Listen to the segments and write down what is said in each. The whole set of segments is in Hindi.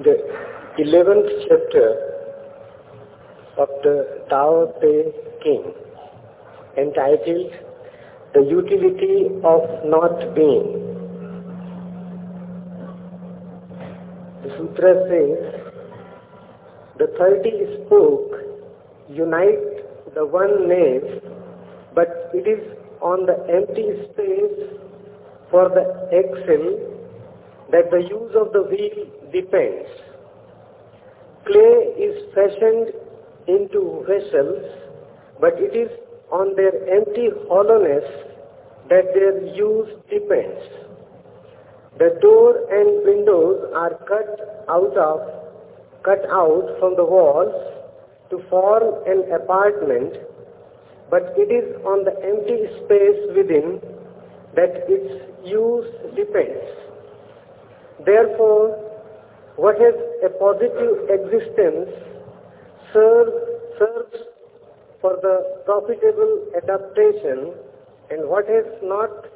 the 11th chapter of the Tao Te King, entitled The Utility of Not Being. The sutra says, the thirty spoke unite the one nave, but it is on the empty space for the axle that the use of the wheel depends. Clay is fashioned into vessels, but it is on their empty hollowness that their use depends. The door and windows are cut out of cut out from the walls to form an apartment, but it is on the empty space within that its use depends. Therefore, what has a positive existence serves, serves for the profitable adaptation and what has not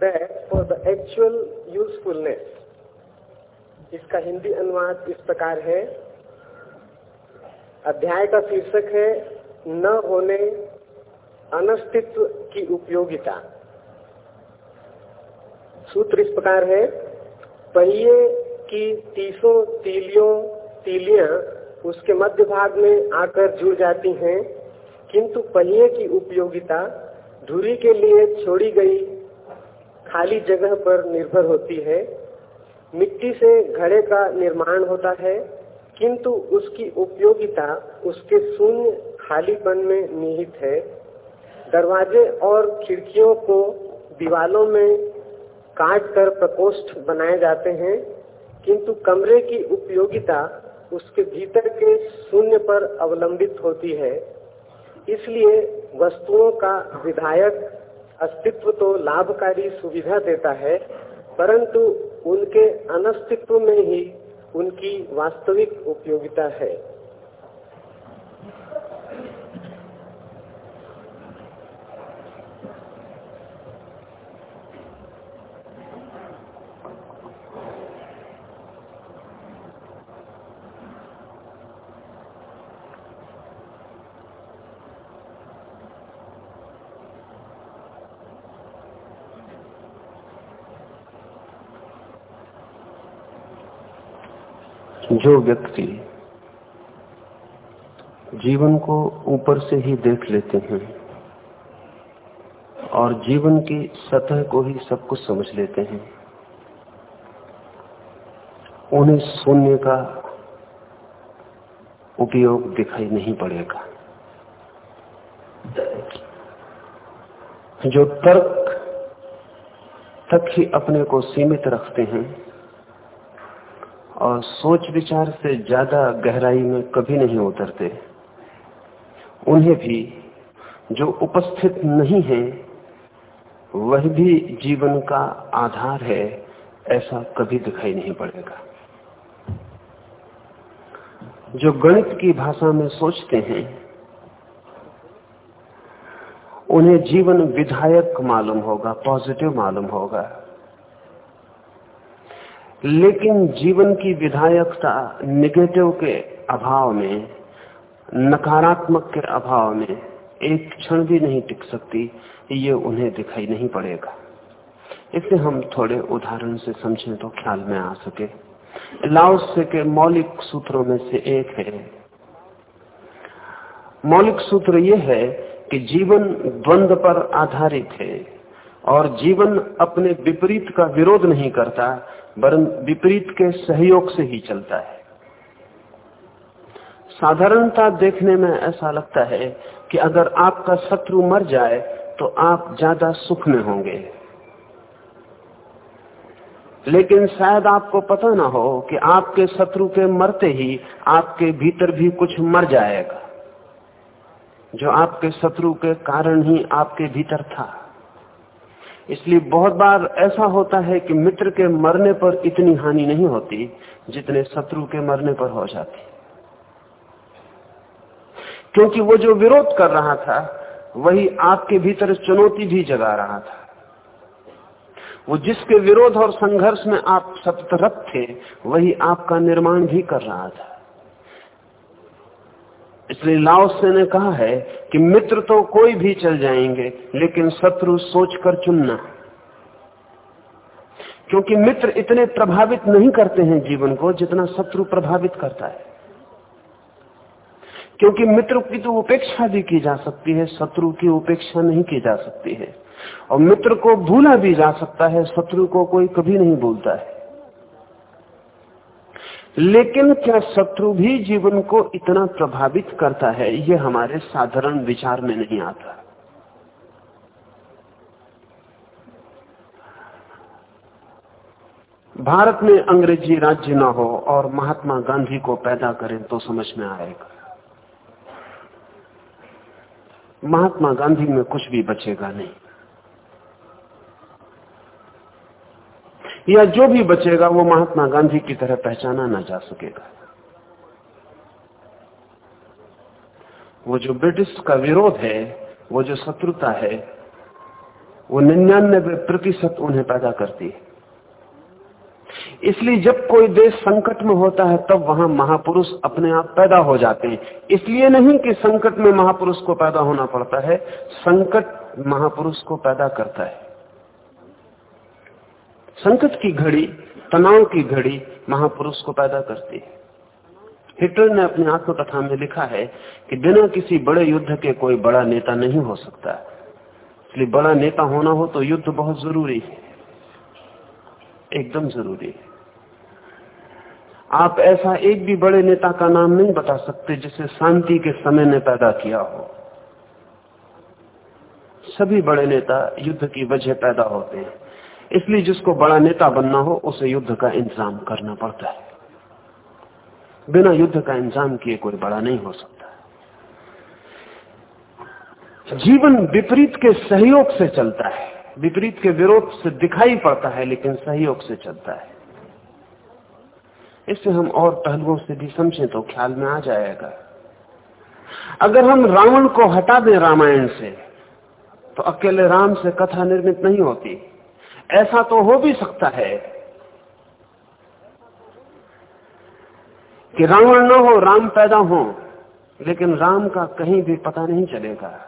that for the actual usefulness. इसका हिंदी अनुवाद इस प्रकार है अध्याय का शीर्षक है न होने अनस्तित्व की उपयोगिता सूत्र इस प्रकार है पहिए की तीसों तीलियों तीलियाँ उसके मध्य भाग में आकर जुड़ जाती हैं, किंतु पहिए की उपयोगिता धुरी के लिए छोड़ी गई खाली जगह पर निर्भर होती है। मिट्टी से घड़े का निर्माण होता है, किंतु उसकी उपयोगिता उसके शून्य खालीपन में निहित है। दरवाजे और खिड़कियों को दीवालों में काट कर प्रकोष्ठ बनाए जाते हैं, किंतु कमरे की उपयोगिता उसके भीतर के शून्य पर अवलंबित होती है। इसलिए वस्तुओं का विधायक अस्तित्व तो लाभकारी सुविधा देता है, परंतु उनके अनस्तित्व में ही उनकी वास्तविक उपयोगिता है। जो व्यक्ति जीवन को ऊपर से ही देख लेते हैं और जीवन की सतह को ही सब कुछ समझ लेते हैं, उन्हें शून्य का उपयोग दिखाई नहीं पड़ेगा। जो तर्क तक ही अपने को सीमित रखते हैं और सोच विचार से ज़्यादा गहराई में कभी नहीं उतरते। उन्हें भी जो उपस्थित नहीं है, वह भी जीवन का आधार है, ऐसा कभी दिखाई नहीं पड़ेगा। जो गणित की भाषा में सोचते हैं, उन्हें जीवन विधायक मालूम होगा, पॉजिटिव मालूम होगा। लेकिन जीवन की विधायकता निगेटिव के अभाव में, नकारात्मक के अभाव में एक क्षण भी नहीं टिक सकती, ये उन्हें दिखाई नहीं पड़ेगा। इसे हम थोड़े उदाहरण से समझें तो ख्याल में आ सके। लाओसे के मौलिक सूत्रों में से एक है। मौलिक सूत्र यह है कि जीवन द्वंद्व पर आधारित है। और जीवन अपने विपरीत का विरोध नहीं करता, वरन विपरीत के सहयोग से ही चलता है। साधारणता देखने में ऐसा लगता है कि अगर आपका शत्रु मर जाए तो आप ज़्यादा सुख में होंगे। लेकिन शायद आपको पता ना हो कि आपके शत्रु के मरते ही आपके भीतर भी कुछ मर जाएगा, जो आपके शत्रु के कारण ही आपके भीतर था। इसलिए बहुत बार ऐसा होता है कि मित्र के मरने पर इतनी हानि नहीं होती जितने शत्रु के मरने पर हो जाती। क्योंकि वो जो विरोध कर रहा था, वही आपके भीतर चुनौती भी जगा रहा था। वो जिसके विरोध और संघर्ष में आप सतरत थे, वही आपका निर्माण भी कर रहा था। इसलिए लाओसे ने कहा है कि मित्र तो कोई भी चल जाएँगे, लेकिन शत्रु सोचकर चुनना क्योंकि मित्र इतने प्रभावित नहीं करते हैं जीवन को जितना शत्रु प्रभावित करता है। क्योंकि मित्र की तो उपेक्षा भी की जा सकती है, शत्रु की उपेक्षा नहीं की जा सकती है। और मित्र को भूला भी जा सकता है, शत्रु को कोई कभी नहीं भूलता है। लेकिन क्या शत्रु भी जीवन को इतना प्रभावित करता है? यह हमारे साधारण विचार में नहीं आता। भारत में अंग्रेज़ी राज्य ना हो और महात्मा गांधी को पैदा करें तो समझ में आएगा। महात्मा गांधी में कुछ भी बचेगा नहीं। या जो भी बचेगा, वो महात्मा गांधी की तरह पहचाना ना जा सकेगा। वो जो ब्रिटिश का विरोध है, वो जो शत्रुता है, वो निन्यानबे प्रतिशत उन्हें पैदा करती है। इसलिए जब कोई देश संकट में होता है, तब वहाँ महापुरुष अपने आप पैदा हो जाते हैं। इसलिए नहीं कि संकट में महापुरुष को पैदा होना पड़ता है, संकट महापुरुष को पैदा करता है। संकट की घड़ी, तनाव की घड़ी महापुरुष को पैदा करती है। हिटलर ने अपनी आत्मकथा में लिखा है कि बिना किसी बड़े युद्ध के कोई बड़ा नेता नहीं हो सकता। इसलिए बड़ा नेता होना हो तो युद्ध बहुत ज़रूरी है। एकदम ज़रूरी है। आप ऐसा एक भी बड़े नेता का नाम नहीं बता सकते जिसे शांति के समय ने पैदा किया हो। सभी बड़े नेता युद्ध की वजह पैदा होते हैं। इसलिए जिसको बड़ा नेता बनना हो, उसे युद्ध का इंतज़ाम करना पड़ता है। बिना युद्ध का इंतज़ाम किए कोई बड़ा नहीं हो सकता जीवन विपरीत के सहयोग से चलता है। विपरीत के विरोध से दिखाई पड़ता है, लेकिन सहयोग से चलता है। इसे हम और पहलुओं से भी समझें तो ख्याल में आ जाएगा। अगर हम रावण को हटा दें रामायण से तो अकेले राम से कथा निर्मित नहीं होती। ऐसा तो हो भी सकता है कि रावण न हो, राम पैदा हो, लेकिन राम का कहीं भी पता नहीं चलेगा।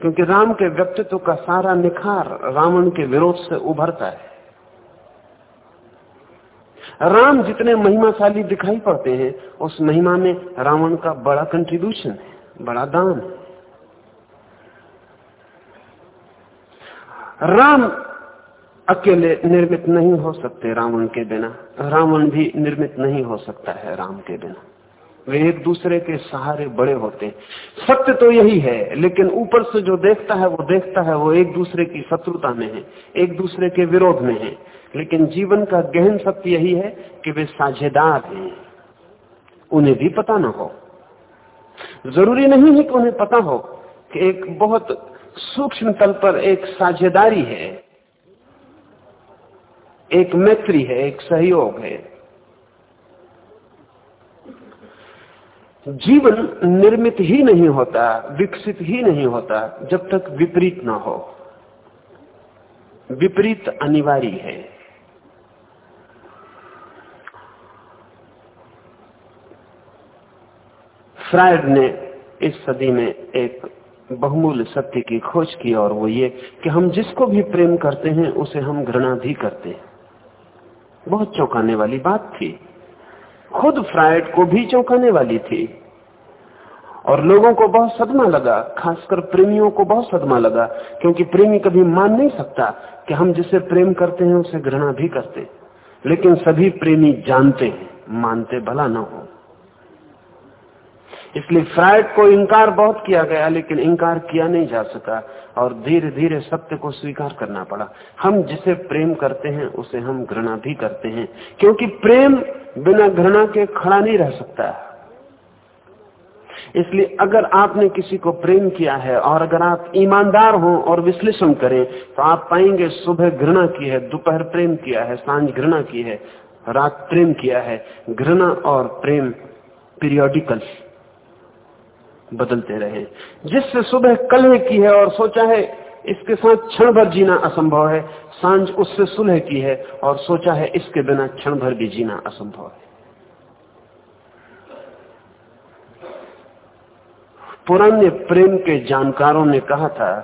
क्योंकि राम के व्यक्तित्व का सारा निखार रावण के विरोध से उभरता है। राम जितने महिमाशाली दिखाई पड़ते हैं, उस महिमा में रावण का बड़ा कंट्रीब्यूशन है, बड़ा दान है। राम अकेले निर्मित नहीं हो सकते रावण के बिना। रावण भी निर्मित नहीं हो सकता है राम के बिना। वे एक दूसरे के सहारे बड़े होते हैं। सत्य तो यही है, लेकिन ऊपर से जो देखता है, वो देखता है, वो एक दूसरे की शत्रुता में है, एक दूसरे के विरोध में है। लेकिन जीवन का गहन सत्य यही है कि वे साझेदार हैं। उन्हें भी पता ना हो। ज़रूरी नहीं है कि उन्हें पता हो कि एक बहुत सूक्ष्म तल पर एक साझेदारी है, एक मैत्री है, एक सहयोग है। जीवन निर्मित ही नहीं होता, विकसित ही नहीं होता जब तक विपरीत ना हो। विपरीत अनिवार्य है। फ्रायड ने इस सदी में एक बहुमूल्य सत्य की खोज की और वो ये कि हम जिसको भी प्रेम करते हैं, उसे हम घृणा भी करते हैं। बहुत चौंकाने वाली बात थी। खुद फ्राइड को भी चौंकाने वाली थी। और लोगों को बहुत सदमा लगा, खासकर प्रेमियों को बहुत सदमा लगा, क्योंकि प्रेमी कभी मान नहीं सकता कि हम जिसे प्रेम करते हैं, उसे घृणा भी करते। लेकिन सभी प्रेमी जानते हैं, मानते भला ना हो। इसलिए फ्राइड को इंकार बहुत किया गया, लेकिन इंकार किया नहीं जा सका और धीरे धीरे सत्य को स्वीकार करना पड़ा। हम जिसे प्रेम करते हैं, उसे हम घृणा भी करते हैं, क्योंकि प्रेम बिना घृणा के खड़ा नहीं रह सकता। इसलिए अगर आपने किसी को प्रेम किया है और अगर आप ईमानदार हो और विश्लेषण करें तो आप पाएँगे सुबह घृणा की है, दोपहर प्रेम किया है, साँझ घृणा की है, रात प्रेम किया है। घृणा और प्रेम पीरियोडिकल बदलते रहे। जिससे सुबह कलह की है और सोचा है, इसके साथ क्षण भर जीना असंभव है। साँझ उससे सुलह की है और सोचा है, इसके बिना क्षण भर भी जीना असंभव है। पुराने प्रेम के जानकारों ने कहा था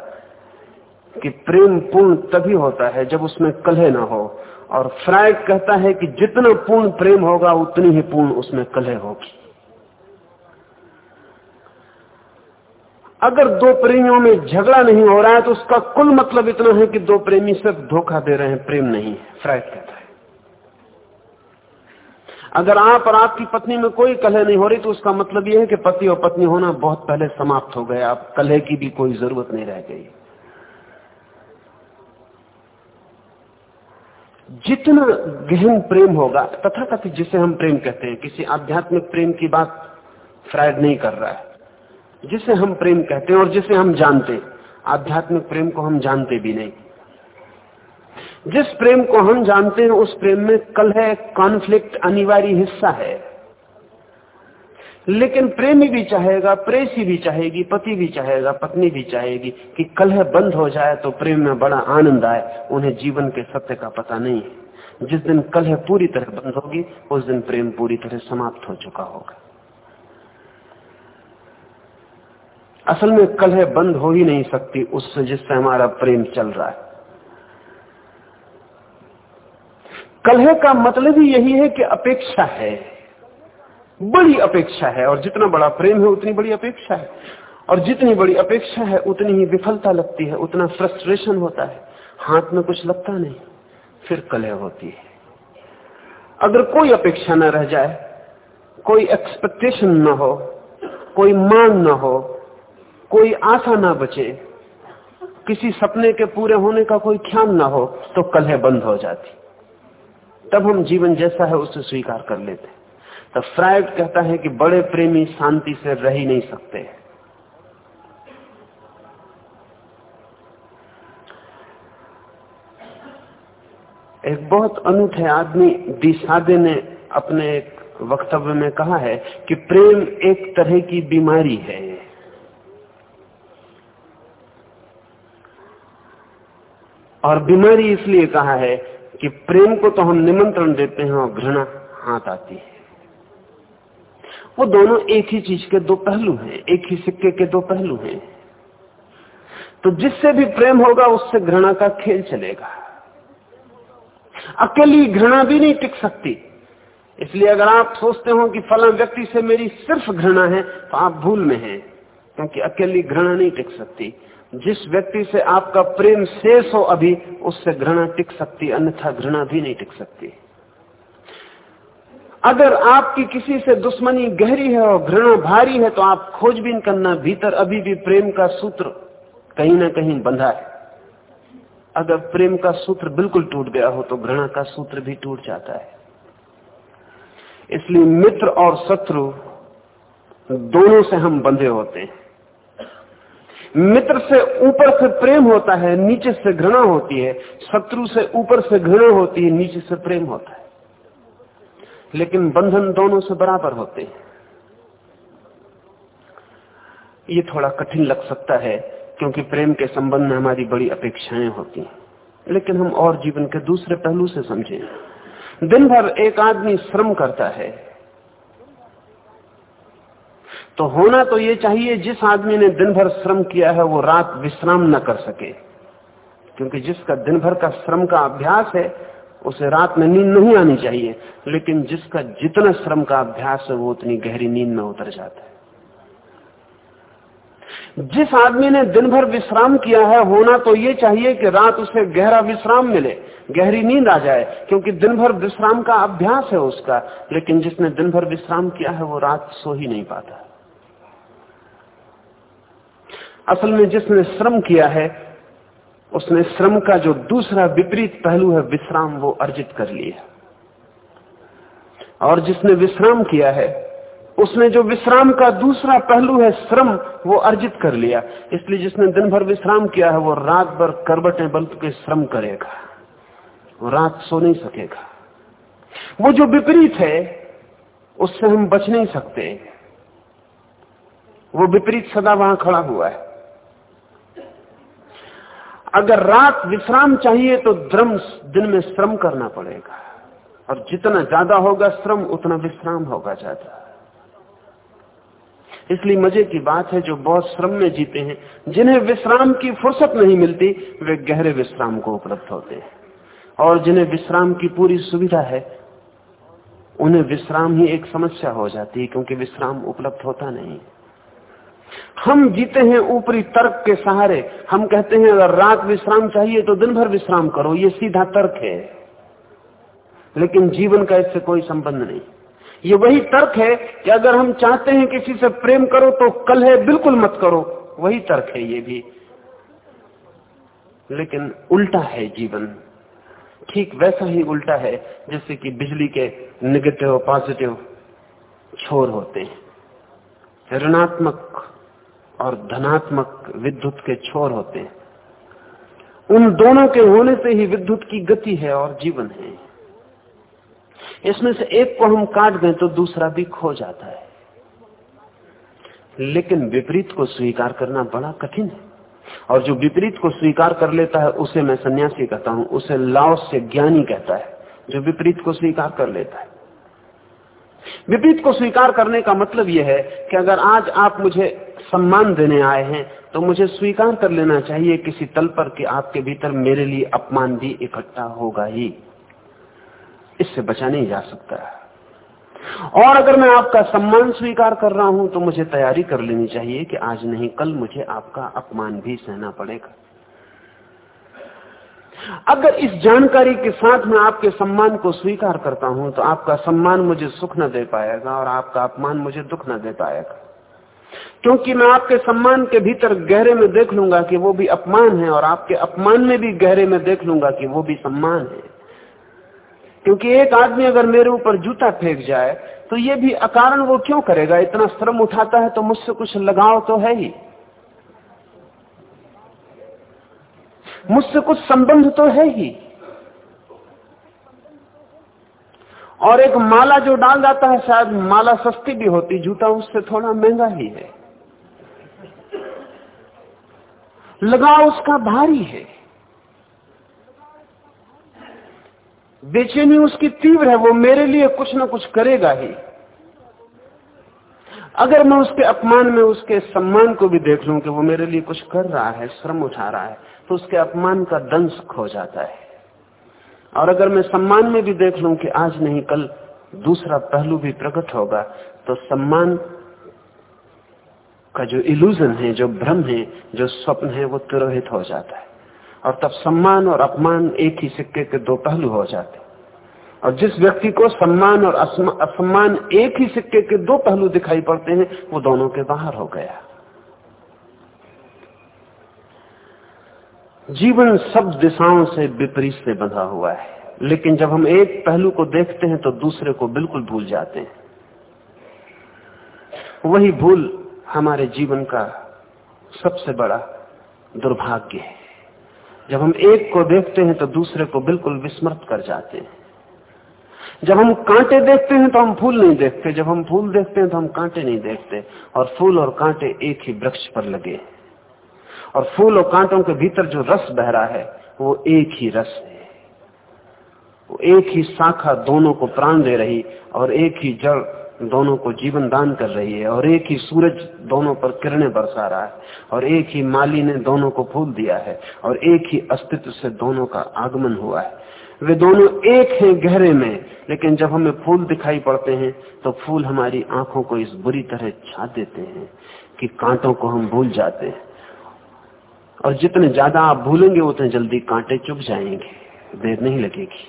कि प्रेम पूर्ण तभी होता है जब उसमें कलह ना हो, और फ्राइड कहता है कि जितना पूर्ण प्रेम होगा, उतनी ही पूर्ण उसमें कलह होगी। अगर दो प्रेमियों में झगड़ा नहीं हो रहा है तो उसका कुल मतलब इतना है कि दो प्रेमी सिर्फ़ धोखा दे रहे हैं, प्रेम नहीं है, फ्राइड कहता है। अगर आप और आपकी पत्नी में कोई कलह नहीं हो रही तो उसका मतलब यह है कि पति और पत्नी होना बहुत पहले समाप्त हो गया अब कलह की भी कोई ज़रूरत नहीं रह गई। जितना गहन प्रेम होगा तथा कथित जिसे हम प्रेम कहते हैं, किसी आध्यात्मिक प्रेम की बात फ्राइड नहीं कर रहा है जिसे हम प्रेम कहते हैं और जिसे हम जानते आध्यात्मिक प्रेम को हम जानते भी नहीं। जिस प्रेम को हम जानते हैं, उस प्रेम में कल है कॉन्फ्लिक्ट अनिवार्य हिस्सा है। लेकिन प्रेमी भी चाहेगा, प्रेसी भी चाहेगी, पति भी चाहेगा, पत्नी भी चाहेगी कि कलह बंद हो जाए तो प्रेम में बड़ा आनंद आए। उन्हें जीवन के सत्य का पता नहीं है। जिस दिन कलह पूरी तरह बंद होगी, उस दिन प्रेम पूरी तरह समाप्त हो चुका होगा। असल में कलह बंद हो ही नहीं सकती उससे जिससे हमारा प्रेम चल रहा है। कलह का मतलब ही यही है कि अपेक्षा है। बड़ी अपेक्षा है, और जितना बड़ा प्रेम है, उतनी बड़ी अपेक्षा है। और जितनी बड़ी अपेक्षा है, उतनी ही विफलता लगती है, उतना फ्रस्ट्रेशन होता है। हाथ में कुछ लगता नहीं, फिर कलह होती है। अगर कोई अपेक्षा न रह जाए, कोई एक्सपेक्टेशन न हो, कोई मांग न हो कोई आशा ना बचे, किसी सपने के पूरे होने का कोई ख्याल ना हो तो कलह बंद हो जाती। तब हम जीवन जैसा है उसे स्वीकार कर लेते तो फ्राइड कहता है कि बड़े प्रेमी शांति से रह ही नहीं सकते। एक बहुत अनूठे आदमी दिशादे ने अपने एक वक्तव्य में कहा है कि प्रेम एक तरह की बीमारी है। और बीमारी इसलिए कहा है कि प्रेम को तो हम निमंत्रण देते हैं और घृणा हाथ आती है। वो दोनों एक ही चीज़ के दो पहलू हैं, एक ही सिक्के के दो पहलू हैं। तो जिससे भी प्रेम होगा, उससे घृणा का खेल चलेगा। अकेली घृणा भी नहीं टिक सकती। इसलिए अगर आप सोचते हो कि फला व्यक्ति से मेरी सिर्फ़ घृणा है तो आप भूल में हैं, क्योंकि अकेली घृणा नहीं टिक सकती। जिस व्यक्ति से आपका प्रेम शेष हो अभी, उससे घृणा टिक सकती, अन्यथा घृणा भी नहीं टिक सकती। अगर आपकी किसी से दुश्मनी गहरी है और घृणा भारी है तो आप खोजबीन करना भीतर अभी भी प्रेम का सूत्र कहीं ना कहीं बंधा है। अगर प्रेम का सूत्र बिल्कुल टूट गया हो तो घृणा का सूत्र भी टूट जाता है। इसलिए मित्र और शत्रु दोनों से हम बंधे होते हैं। मित्र से ऊपर से प्रेम होता है, नीचे से घृणा होती है। शत्रु से ऊपर से घृणा होती है, नीचे से प्रेम होता है। लेकिन बंधन दोनों से बराबर होते हैं। ये थोड़ा कठिन लग सकता है, क्योंकि प्रेम के संबंध में हमारी बड़ी अपेक्षाएँ होती हैं। लेकिन हम और जीवन के दूसरे पहलू से समझें। दिन भर एक आदमी श्रम करता है तो होना तो ये चाहिए, जिस आदमी ने दिन भर श्रम किया है, वो रात विश्राम न कर सके। क्योंकि जिसका दिन भर का श्रम का अभ्यास है, उसे रात में नींद नहीं आनी चाहिए। लेकिन जिसका जितना श्रम का अभ्यास है, वो उतनी गहरी नींद में उतर जाता है। जिस आदमी ने दिन भर विश्राम किया है, होना तो ये चाहिए कि रात उसे गहरा विश्राम मिले, गहरी नींद आ जाए, क्योंकि दिन भर विश्राम का अभ्यास है उसका। लेकिन जिसने दिन भर विश्राम किया है, वो रात सो ही नहीं पाता। असल में जिसने श्रम किया है, उसने श्रम का जो दूसरा विपरीत पहलू है, विश्राम वो अर्जित कर लिया और जिसने विश्राम किया है, उसने जो विश्राम का दूसरा पहलू है, श्रम, वो अर्जित कर लिया। इसलिए जिसने दिन भर विश्राम किया है, वो रात भर करबटें बल के श्रम करेगा। वो रात सो नहीं सकेगा। वो जो विपरीत है, उससे हम बच नहीं सकते। वो विपरीत सदा वहाँ खड़ा हुआ है। अगर रात विश्राम चाहिए तो द्रम दिन में श्रम करना पड़ेगा। और जितना ज़्यादा होगा श्रम, उतना विश्राम होगा ज़्यादा। इसलिए मज़े की बात है जो बहुत श्रम में जीते हैं, जिन्हें विश्राम की फुर्सत नहीं मिलती, वे गहरे विश्राम को उपलब्ध होते हैं। और जिन्हें विश्राम की पूरी सुविधा है, उन्हें विश्राम ही एक समस्या हो जाती है, क्योंकि विश्राम उपलब्ध होता नहीं। हम जीते हैं ऊपरी तर्क के सहारे। हम कहते हैं, अगर रात विश्राम चाहिए तो दिन भर विश्राम करो। ये सीधा तर्क है। लेकिन जीवन का इससे कोई संबंध नहीं। ये वही तर्क है कि अगर हम चाहते हैं किसी से प्रेम करो तो कल है, बिल्कुल मत करो। वही तर्क है ये भी। लेकिन उल्टा है जीवन। ठीक वैसा ही उल्टा है, जैसे कि बिजली के निगेटिव पॉजिटिव छोर होते हैं। ऋणात्मक और धनात्मक विद्युत के छोर होते हैं। उन दोनों के होने से ही विद्युत की गति है और जीवन है। इसमें से एक को हम काट दें तो दूसरा भी खो जाता है। लेकिन विपरीत को स्वीकार करना बड़ा कठिन है। और जो विपरीत को स्वीकार कर लेता है, उसे मैं सन्यासी कहता हूँ, उसे लाओ से ज्ञानी कहता है, जो विपरीत को स्वीकार कर लेता है। विपरीत को स्वीकार करने का मतलब यह है कि अगर आज आप मुझे सम्मान देने आए हैं तो मुझे स्वीकार कर लेना चाहिए किसी तल पर कि आपके भीतर मेरे लिए अपमान भी इकट्ठा होगा ही। इससे बचा नहीं जा सकता। और अगर मैं आपका सम्मान स्वीकार कर रहा हूँ तो मुझे तैयारी कर लेनी चाहिए कि आज नहीं, कल मुझे आपका अपमान भी सहना पड़ेगा। अगर इस जानकारी के साथ मैं आपके सम्मान को स्वीकार करता हूँ तो आपका सम्मान मुझे सुख न दे पाएगा और आपका अपमान मुझे दुख न दे पाएगा। क्योंकि मैं आपके सम्मान के भीतर गहरे में देख लूँगा कि वो भी अपमान है और आपके अपमान में भी गहरे में देख लूँगा कि वो भी सम्मान है। क्योंकि एक आदमी अगर मेरे ऊपर जूता फेंक जाए तो ये भी अकारण वो क्यों करेगा? इतना श्रम उठाता है तो मुझसे कुछ लगाव तो है ही। मुझसे कुछ संबंध तो है ही। और एक माला जो डाल जाता है, शायद माला सस्ती भी होती, जूता उससे थोड़ा महँगा ही है। लगाव उसका भारी है। बेचैनी उसकी तीव्र है, वो मेरे लिए कुछ ना कुछ करेगा ही। अगर मैं उसके अपमान में उसके सम्मान को भी देख लूँ कि वो मेरे लिए कुछ कर रहा है, श्रम उठा रहा है तो उसके अपमान का दंश खो जाता है। और अगर मैं सम्मान में भी देख लूँ कि आज नहीं, कल दूसरा पहलू भी प्रकट होगा तो सम्मान का जो इल्यूजन है, जो भ्रम है, जो स्वप्न है, वो तिरोहित हो जाता है। और तब सम्मान और अपमान एक ही सिक्के के दो पहलू हो जाते और जिस व्यक्ति को सम्मान और असम्मान एक ही सिक्के के दो पहलू दिखाई पड़ते हैं, वो दोनों के बाहर हो गया। जीवन सब दिशाओं से विपरीत से बंधा हुआ है। लेकिन जब हम एक पहलू को देखते हैं तो दूसरे को बिल्कुल भूल जाते हैं। वही भूल हमारे जीवन का सबसे बड़ा दुर्भाग्य है। जब हम एक को देखते हैं तो दूसरे को बिल्कुल विस्मृत कर जाते हैं। जब हम कांटे देखते हैं तो हम फूल नहीं देखते। जब हम फूल देखते हैं तो हम कांटे नहीं देखते। और फूल और कांटे एक ही वृक्ष पर लगे और फूल और कांटों के भीतर जो रस बह रहा है, वो एक ही रस है। वो एक ही शाखा दोनों को प्राण दे रही, और एक ही जड़ दोनों को जीवन दान कर रही है, और एक ही सूरज दोनों पर किरणें बरसा रहा है, और एक ही माली ने दोनों को फूल दिया है, और एक ही अस्तित्व से दोनों का आगमन हुआ है। वे दोनों एक हैं गहरे में, लेकिन जब हमें फूल दिखाई पड़ते हैं तो फूल हमारी आँखों को इस बुरी तरह छा देते हैं कि कांटों को हम भूल जाते हैं। और जितने ज़्यादा आप भूलेंगे, उतने जल्दी कांटे चुभ जाएँगे। देर नहीं लगेगी।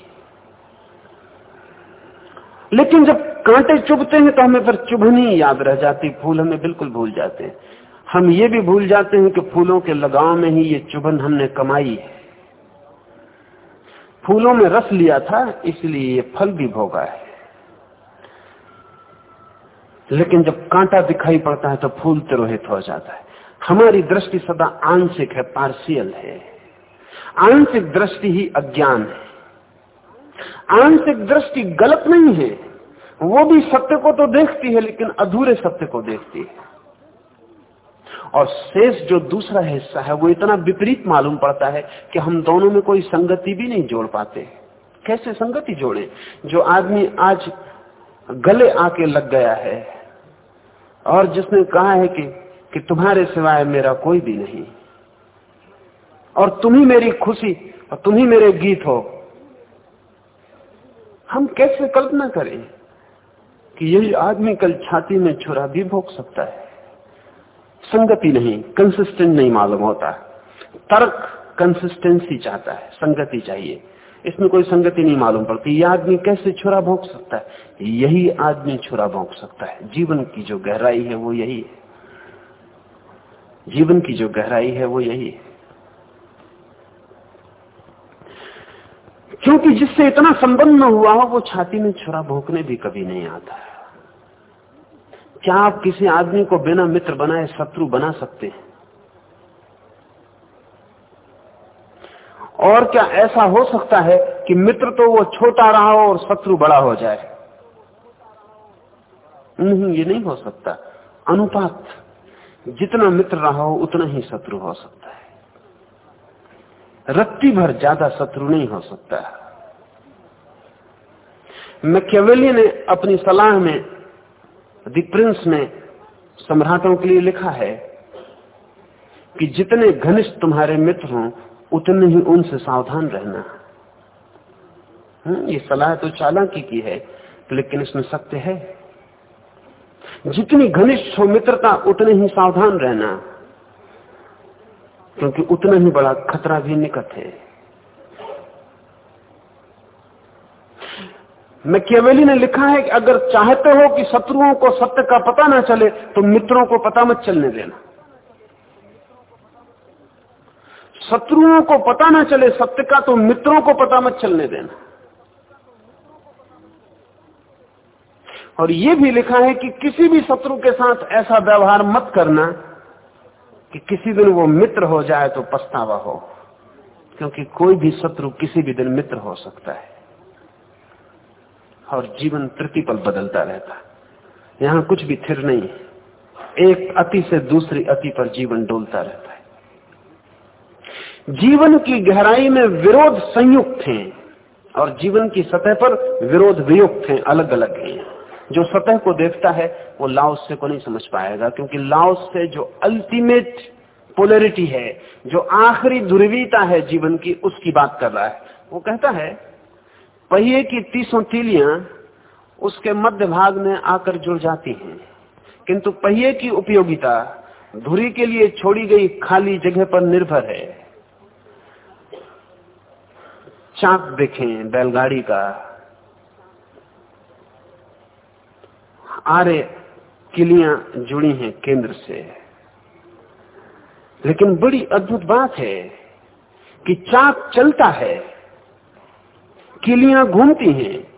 लेकिन जब कांटे चुभते हैं तो हमें फिर चुभनी याद रह जाती फूल हमें बिल्कुल भूल जाते हैं। हम ये भी भूल जाते हैं कि फूलों के लगाव में ही ये चुभन हमने कमाई है। फूलों में रस लिया था, इसलिए ये फल भी भोगा है। लेकिन जब कांटा दिखाई पड़ता है तो फूल तिरोहित हो जाता है। हमारी दृष्टि सदा आंशिक है, पार्शियल है। आंशिक दृष्टि ही अज्ञान है। आंशिक दृष्टि गलत नहीं है। वो भी सत्य को तो देखती है, लेकिन अधूरे सत्य को देखती है। और शेष जो दूसरा हिस्सा है, वो इतना विपरीत मालूम पड़ता है कि हम दोनों में कोई संगति भी नहीं जोड़ पाते। कैसे संगति जोड़े? जो आदमी आज गले आके लग गया है, और जिसने कहा है कि कि तुम्हारे सिवाय मेरा कोई भी नहीं। और तुम ही मेरी खुशी और तुम ही मेरे गीत हो। हम कैसे कल्पना करें कि यही आदमी कल छाती में छुरा भी भोग सकता है? संगति नहीं कंसिस्टेंट नहीं मालूम होता। तर्क कंसिस्टेंसी चाहता है, संगति चाहिए। इसमें कोई संगति नहीं मालूम पड़ती, यह आदमी कैसे छुरा भोग सकता है? यही आदमी छुरा भोग सकता है। जीवन की जो गहराई है वो यही है। जीवन की जो गहराई है वो यही है। क्योंकि जिससे इतना संबंध न हुआ हो, वो छाती में छुरा भोंकने भी कभी नहीं आता है। क्या आप किसी आदमी को बिना मित्र बनाए शत्रु बना सकते हैं? और क्या ऐसा हो सकता है कि मित्र तो वो छोटा रहा हो और शत्रु बड़ा हो जाए? नहीं, ये नहीं हो सकता। अनुपात जितना मित्र रहा हो उतना ही शत्रु हो सकता है। रत्ती भर ज़्यादा शत्रु नहीं हो सकता मैकेवेली ने अपनी सलाह में दी प्रिंस में सम्राटों के लिए लिखा है कि जितने घनिष्ठ तुम्हारे मित्र हों उतने ही उनसे सावधान रहना। हम्म, ये सलाह तो चालाकी की है लेकिन इसमें सत्य है। जितनी घनिष्ठ हो मित्रता उतने ही सावधान रहना। क्योंकि उतना ही बड़ा खतरा भी निकट है। मैकेवेली ने लिखा है कि अगर चाहते हो कि शत्रुओं को सत्य का पता ना चले तो मित्रों को पता मत चलने देना। शत्रुओं को पता ना चले, सत्य का तो मित्रों को पता मत चलने देना। और यह भी लिखा है कि किसी भी शत्रु के साथ ऐसा व्यवहार मत करना कि किसी दिन वो मित्र हो जाए तो पछतावा हो, क्योंकि कोई भी शत्रु किसी भी दिन मित्र हो सकता है। और जीवन प्रतिपल बदलता रहता यहाँ कुछ भी थिर नहीं एक अति से दूसरी अति पर जीवन डोलता रहता है। जीवन की गहराई में विरोध संयुक्त हैं और जीवन की सतह पर विरोध वियुक्त हैं अलग अलग हैं। जो सतह को देखता है, वो लाओस से को नहीं समझ पाएगा, क्योंकि लाओस से जो अल्टीमेट पोलरिटी है, जो आखिरी ध्रुवीता है जीवन की, उसकी बात कर रहा है। वो कहता है, पहिए की तीसों तीलियाँ उसके मध्य भाग में आकर जुड़ जाती हैं, किंतु पहिए की उपयोगिता धुरी के लिए छोड़ी गई खाली जगह पर निर्भर है। चाक देखें बैलगाड़ी का आरे किलियाँ जुड़ी हैं केंद्र से। लेकिन बड़ी अद्भुत बात है कि चाक चलता है, किलियाँ घूमती हैं,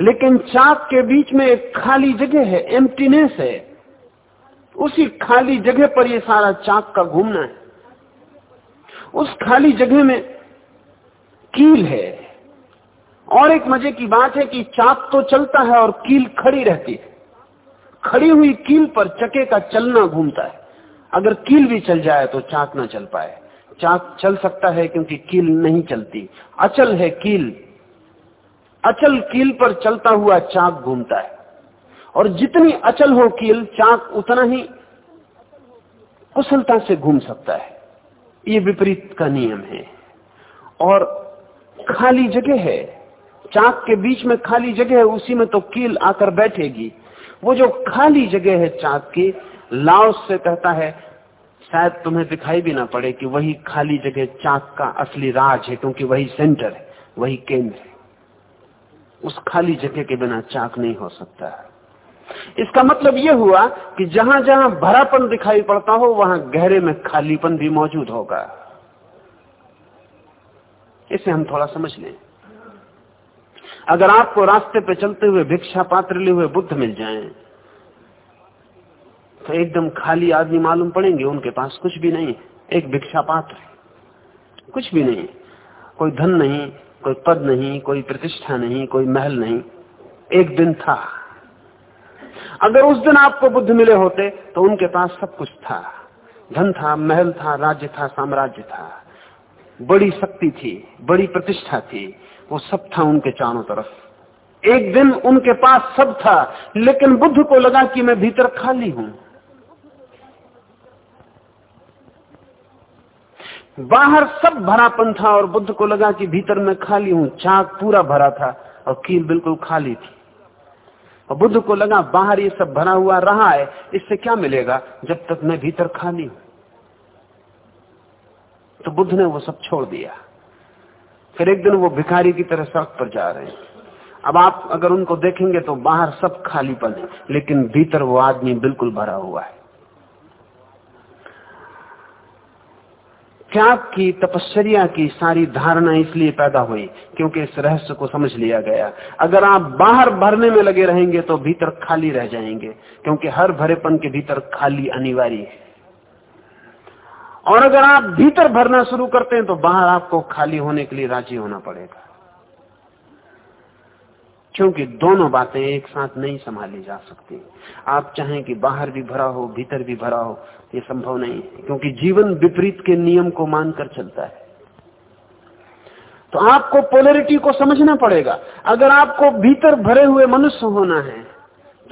लेकिन चाक के बीच में एक खाली जगह है एम्प्टीनेस है। उसी खाली जगह पर यह सारा चाक का घूमना है। उस खाली जगह में कील है। और एक मज़े की बात है कि चाक तो चलता है और कील खड़ी रहती है। खड़ी हुई कील पर चके का चलना घूमता है। अगर कील भी चल जाए तो चाक ना चल पाए। चाक चल सकता है क्योंकि कील नहीं चलती। अचल है कील। अचल कील पर चलता हुआ चाक घूमता है। और जितनी अचल हो कील, चाक उतना ही कुशलता से घूम सकता है। ये विपरीत का नियम है। और खाली जगह है। चाक के बीच में खाली जगह है, उसी में तो कील आकर बैठेगी। वो जो खाली जगह है चाक की लाओस से कहता है, शायद तुम्हें दिखाई भी ना पड़े कि वही खाली जगह चाक का असली राज है, क्योंकि वही सेंटर है, वही केंद्र है। उस खाली जगह के बिना चाक नहीं हो सकता इसका मतलब यह हुआ कि जहाँ जहाँ भरापन दिखाई पड़ता हो, वहाँ गहरे में खालीपन भी मौजूद होगा। इसे हम थोड़ा समझ लें। अगर आपको रास्ते पे चलते हुए भिक्षा पात्र लिए हुए बुद्ध मिल जाएँ, तो एकदम खाली आदमी मालूम पड़ेंगे उनके पास कुछ भी नहीं एक भिक्षा पात्र कुछ भी नहीं कोई धन नहीं कोई पद नहीं कोई प्रतिष्ठा नहीं कोई महल नहीं। एक दिन था। अगर उस दिन आपको बुद्ध मिले होते तो उनके पास सब कुछ था। धन था महल था राज्य था साम्राज्य था। बड़ी शक्ति थी बड़ी प्रतिष्ठा थी। वो सब था उनके चारों तरफ़। एक दिन उनके पास सब था, लेकिन बुद्ध को लगा कि मैं भीतर खाली हूँ। बाहर सब भरापन था और बुद्ध को लगा कि भीतर मैं खाली हूँ, चाक पूरा भरा था और कील बिल्कुल खाली थी। और बुद्ध को लगा, बाहर ये सब भरा हुआ रहा है, इससे क्या मिलेगा जब तक मैं भीतर खाली हूँ? तो बुद्ध ने वो सब छोड़ दिया। फिर एक दिन वो भिखारी की तरह सड़क पर जा रहे हैं अब आप अगर उनको देखेंगे तो बाहर सब खालीपन है लेकिन भीतर वो आदमी बिल्कुल भरा हुआ है। त्याग की तपस्या की सारी धारणा इसलिए पैदा हुई? क्योंकि इस रहस्य को समझ लिया गया। अगर आप बाहर भरने में लगे रहेंगे तो भीतर खाली रह जाएँगे, क्योंकि हर भरेपन के भीतर खाली अनिवार्य है। और अगर आप भीतर भरना शुरू करते हैं तो बाहर आपको खाली होने के लिए राज़ी होना पड़ेगा। क्योंकि दोनों बातें एक साथ नहीं संभाली जा सकती। आप चाहें कि बाहर भी भरा हो, भीतर भी भरा हो, ये संभव नहीं है। क्योंकि जीवन विपरीत के नियम को मानकर चलता है। तो आपको पोलरिटी को समझना पड़ेगा। अगर आपको भीतर भरे हुए मनुष्य होना है,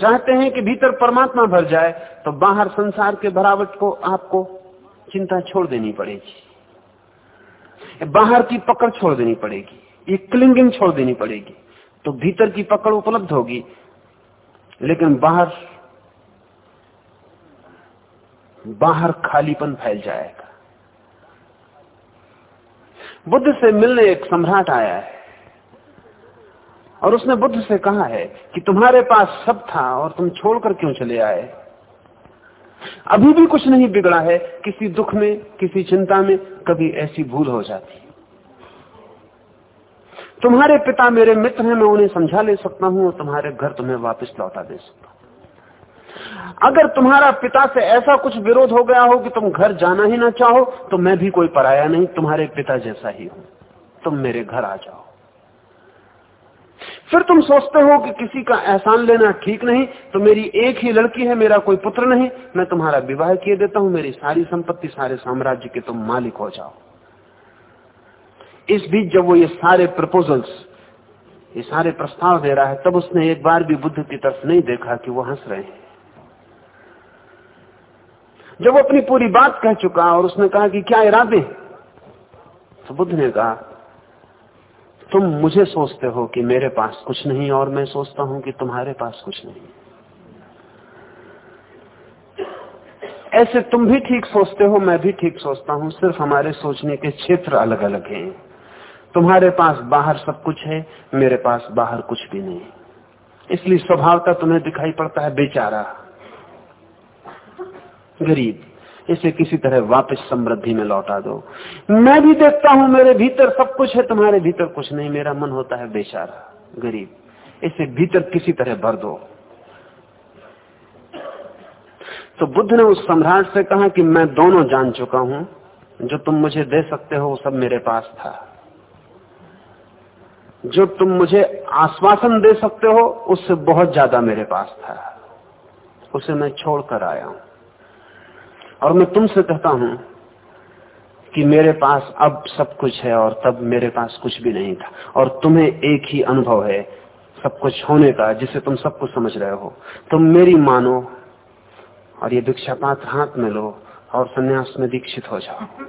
चाहते हैं कि भीतर परमात्मा भर जाए तो बाहर संसार के भरावट को आपको चिंता छोड़ देनी पड़ेगी। बाहर की पकड़ छोड़ देनी पड़ेगी। ये क्लिंगिंग छोड़ देनी पड़ेगी। तो भीतर की पकड़ उपलब्ध होगी। लेकिन बाहर बाहर खालीपन फैल जाएगा। बुद्ध से मिलने एक सम्राट आया है। और उसने बुद्ध से कहा है कि तुम्हारे पास सब था और तुम छोड़कर क्यों चले आए? अभी भी कुछ नहीं बिगड़ा है, किसी दुख में, किसी चिंता में, कभी ऐसी भूल हो जाती। तुम्हारे पिता मेरे मित्र हैं, मैं उन्हें समझा ले सकता हूँ और तुम्हारे घर तुम्हें वापस लौटा दे सकता हूँ। अगर तुम्हारा पिता से ऐसा कुछ विरोध हो गया हो कि तुम घर जाना ही ना चाहो तो मैं भी कोई पराया नहीं, तुम्हारे पिता जैसा ही हूँ। तुम मेरे घर आ जाओ। फिर तुम सोचते हो कि किसी का एहसान लेना ठीक नहीं तो मेरी एक ही लड़की है, मेरा कोई पुत्र नहीं। मैं तुम्हारा विवाह किए देता हूँ, मेरी सारी संपत्ति सारे साम्राज्य के तुम मालिक हो जाओ। इस बीच जब वो ये सारे प्रपोजल्स ये सारे प्रस्ताव दे रहा है, तब उसने एक बार भी बुद्ध की तरफ़ नहीं देखा कि वो हंस रहे हैं। जब वो अपनी पूरी बात कह चुका और उसने कहा कि क्या इरादे? तो बुद्ध ने कहा तुम मुझे सोचते हो कि मेरे पास कुछ नहीं और मैं सोचता हूँ कि तुम्हारे पास कुछ नहीं। ऐसे तुम भी ठीक सोचते हो, मैं भी ठीक सोचता हूँ। सिर्फ़ हमारे सोचने के क्षेत्र अलग अलग हैं। तुम्हारे पास बाहर सब कुछ है, मेरे पास बाहर कुछ भी नहीं। इसलिए स्वभावता तुम्हें दिखाई पड़ता है, बेचारा, गरीब। इसे किसी तरह वापस समृद्धि में लौटा दो। मैं भी देखता हूँ, मेरे भीतर सब कुछ है, तुम्हारे भीतर कुछ नहीं, मेरा मन होता है बेचारा, गरीब। इसे भीतर किसी तरह भर दो। तो बुद्ध ने उस सम्राट से कहा कि मैं दोनों जान चुका हूँ, जो तुम मुझे दे सकते हो, वो सब मेरे पास था। जो तुम मुझे आश्वासन दे सकते हो, उससे बहुत ज़्यादा मेरे पास था। उसे मैं छोड़कर आया हूँ। और मैं तुमसे कहता हूँ कि मेरे पास अब सब कुछ है और तब मेरे पास कुछ भी नहीं था। और तुम्हें एक ही अनुभव है, सब कुछ होने का, जिसे तुम सब कुछ समझ रहे हो। तुम मेरी मानो और ये भिक्षा पात्र हाथ में लो और सन्यास में दीक्षित हो जाओ।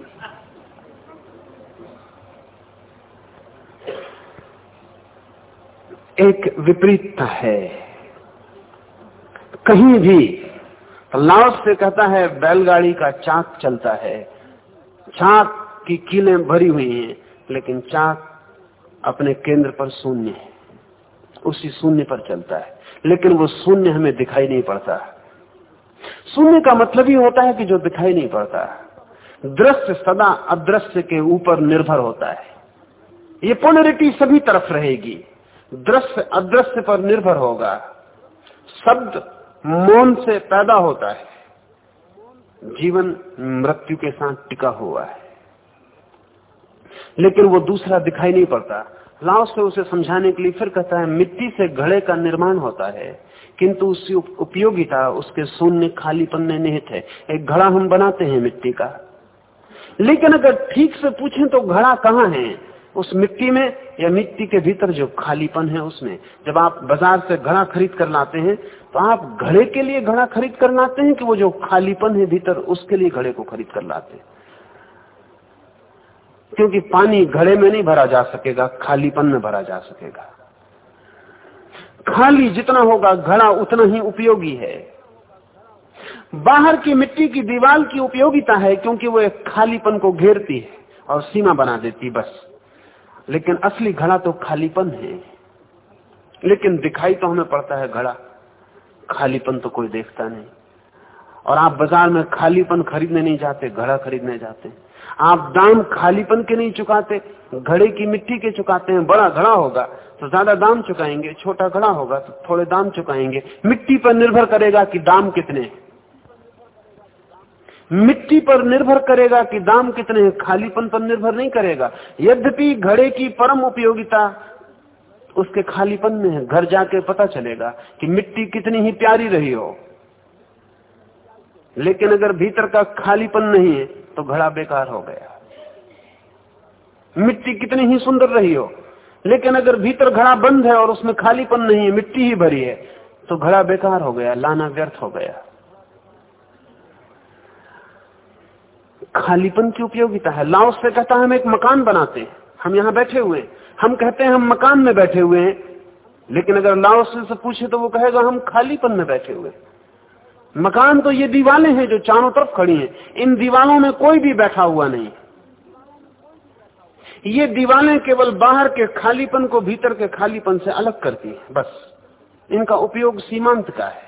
एक विपरीतता है। कहीं भी लाओस से कहता है, बैलगाड़ी का चाक चलता है। चाक की कीलें भरी हुई हैं, लेकिन चाक अपने केंद्र पर शून्य है। उसी शून्य पर चलता है। लेकिन वो शून्य हमें दिखाई नहीं पड़ता। शून्य का मतलब ही होता है कि जो दिखाई नहीं पड़ता। दृश्य सदा अदृश्य के ऊपर निर्भर होता है। ये पोलरिटी सभी तरफ़ रहेगी। दृश्य अदृश्य पर निर्भर होगा। शब्द मौन से पैदा होता है? जीवन मृत्यु के साथ टिका हुआ है। लेकिन वो दूसरा दिखाई नहीं पड़ता। लाओ से उसे समझाने के लिए फिर कहता है, मिट्टी से घड़े का निर्माण होता है, किंतु उसकी उपयोगिता उसके शून्य खालीपन में निहित है। एक घड़ा हम बनाते हैं मिट्टी का। लेकिन अगर ठीक से पूछें तो घड़ा कहाँ है? उस मिट्टी में, या मिट्टी के भीतर जो खालीपन है उसमें, जब आप बाज़ार से घड़ा खरीद कर लाते हैं तो आप घड़े के लिए घड़ा खरीद कर लाते हैं कि वो जो खालीपन है भीतर, उसके लिए घड़े को खरीद कर लाते हैं? क्योंकि पानी घड़े में नहीं भरा जा सकेगा, खालीपन में भरा जा सकेगा। खाली जितना होगा, घड़ा उतना ही उपयोगी है। बाहर की मिट्टी की दीवार की उपयोगिता है, क्योंकि वो एक खालीपन को घेरती है और सीमा बना देती बस। लेकिन असली घड़ा तो खालीपन है। लेकिन दिखाई तो हमें पड़ता है घड़ा। खालीपन तो कोई देखता नहीं। और आप बाज़ार में खालीपन खरीदने नहीं जाते, घड़ा खरीदने जाते। आप दाम खालीपन के नहीं चुकाते, घड़े की मिट्टी के चुकाते हैं। बड़ा घड़ा होगा तो ज़्यादा दाम चुकाएँगे, छोटा घड़ा होगा तो थोड़े दाम चुकाएँगे। मिट्टी पर निर्भर करेगा कि दाम कितने मिट्टी पर निर्भर करेगा कि दाम कितने हैं, खालीपन पर निर्भर नहीं करेगा। यद्यपि घड़े की परम उपयोगिता उसके खालीपन में है, घर जाके पता चलेगा कि मिट्टी कितनी ही प्यारी रही हो। लेकिन अगर भीतर का खालीपन नहीं है तो घड़ा बेकार हो गया। मिट्टी कितनी ही सुंदर रही हो, लेकिन अगर भीतर घड़ा बंद है और उसमें खालीपन नहीं है, मिट्टी ही भरी है तो घड़ा बेकार हो गया, लाना व्यर्थ हो गया। खालीपन की उपयोगिता है। लाओस से कहता है, हम एक मकान बनाते हैं। हम यहाँ बैठे हुए हैं। हम कहते हैं, हम मकान में बैठे हुए हैं। लेकिन अगर लाओस से पूछे तो वो कहेगा, हम खालीपन में बैठे हुए मकान तो ये दीवाले हैं जो चारों तरफ़ खड़ी हैं। इन दीवालों में कोई भी बैठा हुआ नहीं। ये दीवालें केवल बाहर के खालीपन को भीतर के खालीपन से अलग करती हैं, बस। इनका उपयोग सीमांत का है।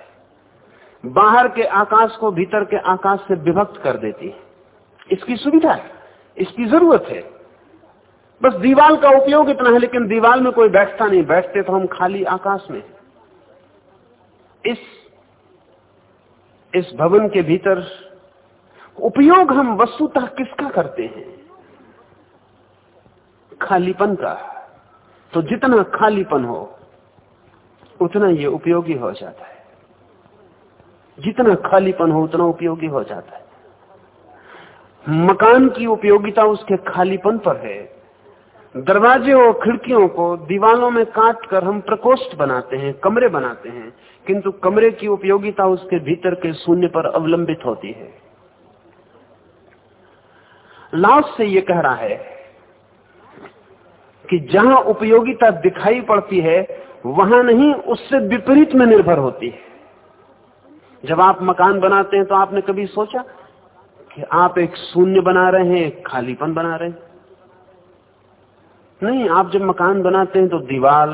बाहर के आकाश को भीतर के आकाश से विभक्त कर देती है। इसकी सुविधा है, इसकी ज़रूरत है। बस दीवाल का उपयोग इतना है, लेकिन दीवाल में कोई बैठता नहीं। बैठते तो हम खाली आकाश में इस इस भवन के भीतर उपयोग हम वस्तुतः किसका करते हैं? खालीपन का। तो जितना खालीपन हो, उतना ये उपयोगी हो जाता है। जितना खालीपन हो, उतना उपयोगी हो जाता है। मकान की उपयोगिता उसके खालीपन पर है। दरवाजे और खिड़कियों को दीवालों में काट कर हम प्रकोष्ठ बनाते हैं, कमरे बनाते हैं, किंतु कमरे की उपयोगिता उसके भीतर के शून्य पर अवलंबित होती है। लाश से यह कह रहा है कि जहाँ उपयोगिता दिखाई पड़ती है, वहाँ नहीं, उससे विपरीत में निर्भर होती है। जब आप मकान बनाते हैं तो आपने कभी सोचा कि आप एक शून्य बना रहे हैं खालीपन बना रहे हैं। नहीं, आप जब मकान बनाते हैं तो दीवार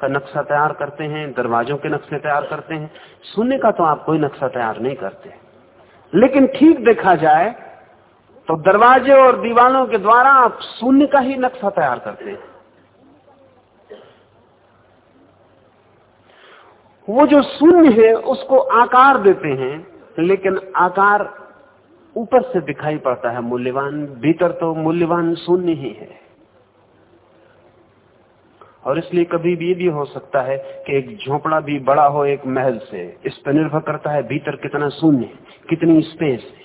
का नक्शा तैयार करते हैं, दरवाजों के नक्शे तैयार करते हैं। शून्य का तो आप कोई नक्शा तैयार नहीं करते। लेकिन ठीक देखा जाए तो दरवाजे और दीवालों के द्वारा आप शून्य का ही नक्शा तैयार करते हैं। वो जो शून्य है, उसको आकार देते हैं, लेकिन आकार ऊपर से दिखाई पड़ता है, मूल्यवान, भीतर तो मूल्यवान शून्य ही है। और इसलिए कभी भी ये भी हो सकता है कि एक झोपड़ा भी बड़ा हो एक महल से। इस पर निर्भर करता है भीतर कितना शून्य कितनी स्पेस है।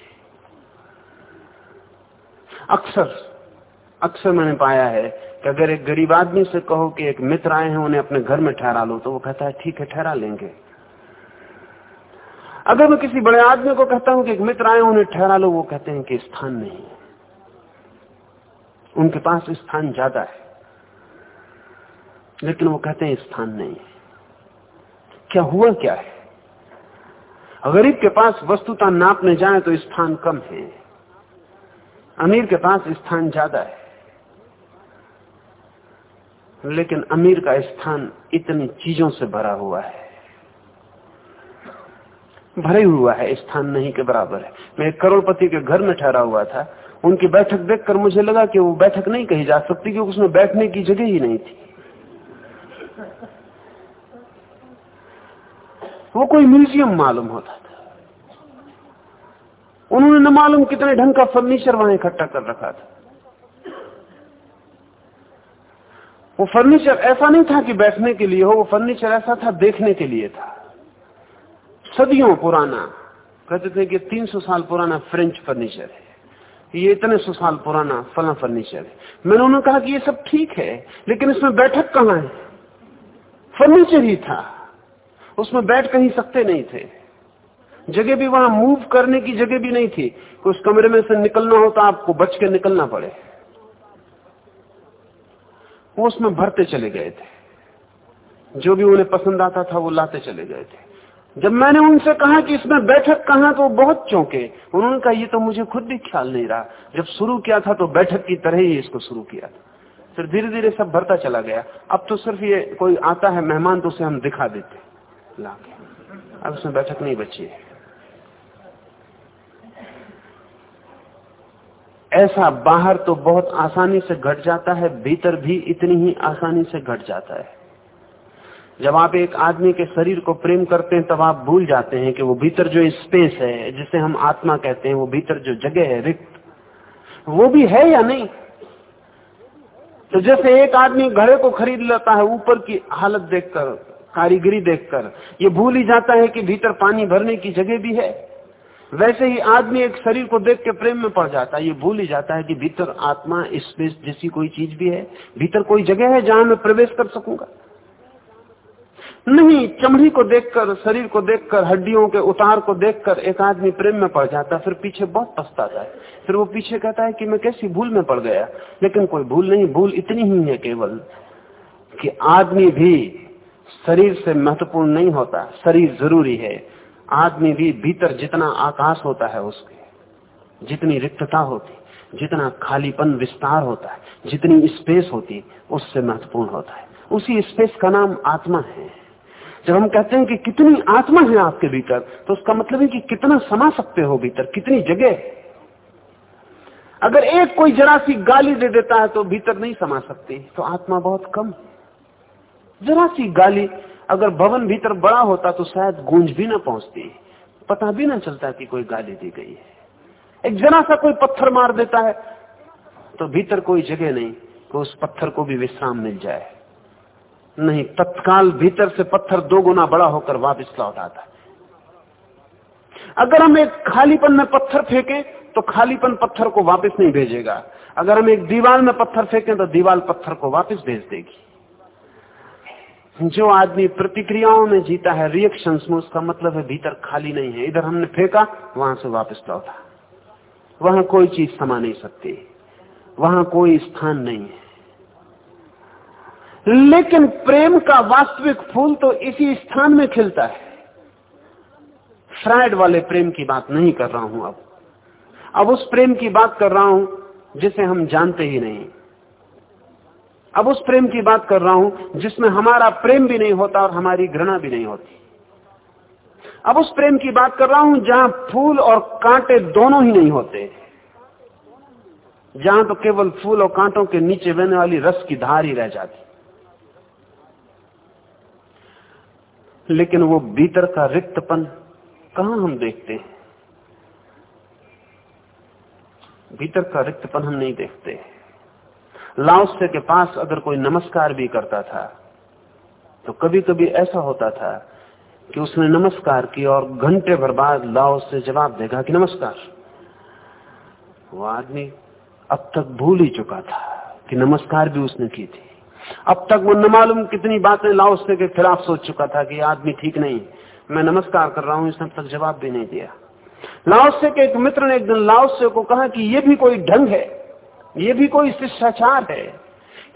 अक्सर अक्सर मैंने पाया है कि अगर एक गरीब आदमी से कहो कि एक मित्र आए हैं, उन्हें अपने घर में ठहरा लो तो वो कहता है, ठीक है, ठहरा लेंगे। अगर मैं किसी बड़े आदमी को कहता हूँ कि एक मित्र आए उन्हें ठहरा लो, वो कहते हैं कि स्थान नहीं उनके पास स्थान ज़्यादा है, लेकिन वो कहते हैं स्थान नहीं है। क्या हुआ क्या है? गरीब के पास वस्तुता नापने जाए तो स्थान कम है। अमीर के पास स्थान ज़्यादा है। लेकिन अमीर का स्थान इतनी चीज़ों से भरा हुआ है। भरे हुआ है, स्थान नहीं के बराबर है। मैं एक करोड़पति के घर में ठहरा हुआ था। उनकी बैठक देखकर मुझे लगा कि वो बैठक नहीं कही जा सकती, क्योंकि उसमें बैठने की जगह ही नहीं थी। वो कोई म्यूज़ियम मालूम होता था। उन्होंने न मालूम कितने ढंग का फर्नीचर वहाँ इकट्ठा कर रखा था। वो फर्नीचर ऐसा नहीं था कि बैठने के लिए हो, वो फर्नीचर ऐसा था देखने के लिए था। सदियों पुराना। कहते थे कि 300 साल पुराना फ्रेंच फर्नीचर है। ये इतने सौ साल पुराना फला फर्नीचर है। मैंने उन्होंने कहा कि ये सब ठीक है, लेकिन इसमें बैठक कहाँ है? फर्नीचर ही था। उसमें बैठ कहीं सकते नहीं थे। जगह भी वहाँ मूव करने की जगह भी नहीं थी। उस कमरे में से निकलना हो तो आपको बच के निकलना पड़े। वो उसमें भरते चले गए थे। जो भी उन्हें पसंद आता था वो लाते चले गए थे। जब मैंने उनसे कहा कि इसमें बैठक कहा तो बहुत चौंके। उन्होंने कहा, ये तो मुझे खुद भी ख्याल नहीं रहा। जब शुरू किया था तो बैठक की तरह ही इसको शुरू किया था। फिर धीरे धीरे सब भरता चला गया। अब तो सिर्फ़ ये कोई आता है मेहमान तो उसे हम दिखा देते ला अब उसमें बैठक नहीं बची है। ऐसा बाहर तो बहुत आसानी से घट जाता है, भीतर भी इतनी ही आसानी से घट जाता है। जब आप एक आदमी के शरीर को प्रेम करते हैं, तब आप भूल जाते हैं कि वो भीतर जो स्पेस है, जिसे हम आत्मा कहते हैं, वो भीतर जो जगह है, रिक्त, वो भी है या नहीं? तो जैसे एक आदमी घड़े को खरीद लेता है, ऊपर की हालत देखकर, कारीगरी देखकर, ये भूल ही जाता है कि भीतर पानी भरने की जगह भी है। वैसे ही आदमी एक शरीर को देख के प्रेम में पड़ जाता है, ये भूल ही जाता है कि भीतर आत्मा स्पेस जैसी कोई चीज़ भी है। भीतर कोई जगह है जहाँ मैं प्रवेश कर सकूँगा? नहीं, चमड़ी को देखकर, शरीर को देखकर, हड्डियों के उतार को देखकर एक आदमी प्रेम में पड़ जाता है, फिर पीछे बहुत पछताता है फिर वो पीछे कहता है कि मैं कैसी भूल में पड़ गया। लेकिन कोई भूल नहीं, भूल इतनी ही है केवल कि आदमी भी शरीर से महत्वपूर्ण नहीं होता, शरीर ज़रूरी है। आदमी भी भीतर जितना आकाश होता है उसके, जितनी रिक्तता होती, जितना खालीपन विस्तार होता है, जितनी स्पेस होती, उससे महत्वपूर्ण होता है। उसी स्पेस का नाम आत्मा है। जब हम कहते हैं कि कितनी आत्मा है आपके भीतर तो उसका मतलब है कि कितना समा सकते हो भीतर, कितनी जगह। अगर एक कोई जरा सी गाली दे देता है तो भीतर नहीं समा सकती तो आत्मा बहुत कम जरा सी गाली, अगर भवन भीतर बड़ा होता तो शायद गूंज भी ना पहुँचती। पता भी ना चलता कि कोई गाली दी गई है। एक जरा सा कोई पत्थर मार देता है तो भीतर कोई जगह नहीं, कि उस पत्थर को भी विश्राम मिल जाए। नहीं, तत्काल भीतर से पत्थर दो गुना बड़ा होकर वापस लौट आता है। अगर हम एक खालीपन में पत्थर फेंके तो खालीपन पत्थर को वापस नहीं भेजेगा। अगर हम एक दीवार में पत्थर फेंकें तो दीवार पत्थर को वापस भेज देगी। जो आदमी प्रतिक्रियाओं में जीता है रिएक्शन में, उसका मतलब है भीतर खाली नहीं है। इधर हमने फेंका, वहाँ से वापस लौटा। वहाँ कोई चीज़ समा नहीं सकती। वहाँ कोई स्थान नहीं है। लेकिन प्रेम का वास्तविक फूल तो इसी स्थान में खिलता है। फ्राइड वाले प्रेम की बात नहीं कर रहा हूँ अब। अब उस प्रेम की बात कर रहा हूँ जिसे हम जानते ही नहीं। अब उस प्रेम की बात कर रहा हूँ जिसमें हमारा प्रेम भी नहीं होता और हमारी घृणा भी नहीं होती। अब उस प्रेम की बात कर रहा हूँ जहाँ फूल और कांटे दोनों ही नहीं होते। जहाँ तो केवल फूल और कांटों के नीचे बहने वाली रस की धार ही रह जाती। लेकिन वो भीतर का रिक्तपन कहा हम देखते हैं? भीतर का रिक्तपन हम नहीं देखते। लाओसे के पास अगर कोई नमस्कार भी करता था तो कभी कभी ऐसा होता था कि उसने नमस्कार किया और घंटे भर बाद लाओ से जवाब देगा कि नमस्कार। वो आदमी अब तक भूल ही चुका था कि नमस्कार भी उसने की थी। अब तक वो न मालूम कितनी बातें लाओसे के खिलाफ सोच चुका था कि आदमी ठीक नहीं मैं नमस्कार कर रहा हूँ, इसने तक जवाब भी नहीं दिया। लाओसे के एक मित्र ने एक दिन लाओसे को कहा कि ये भी कोई ढंग है, ये भी कोई शिष्टाचार है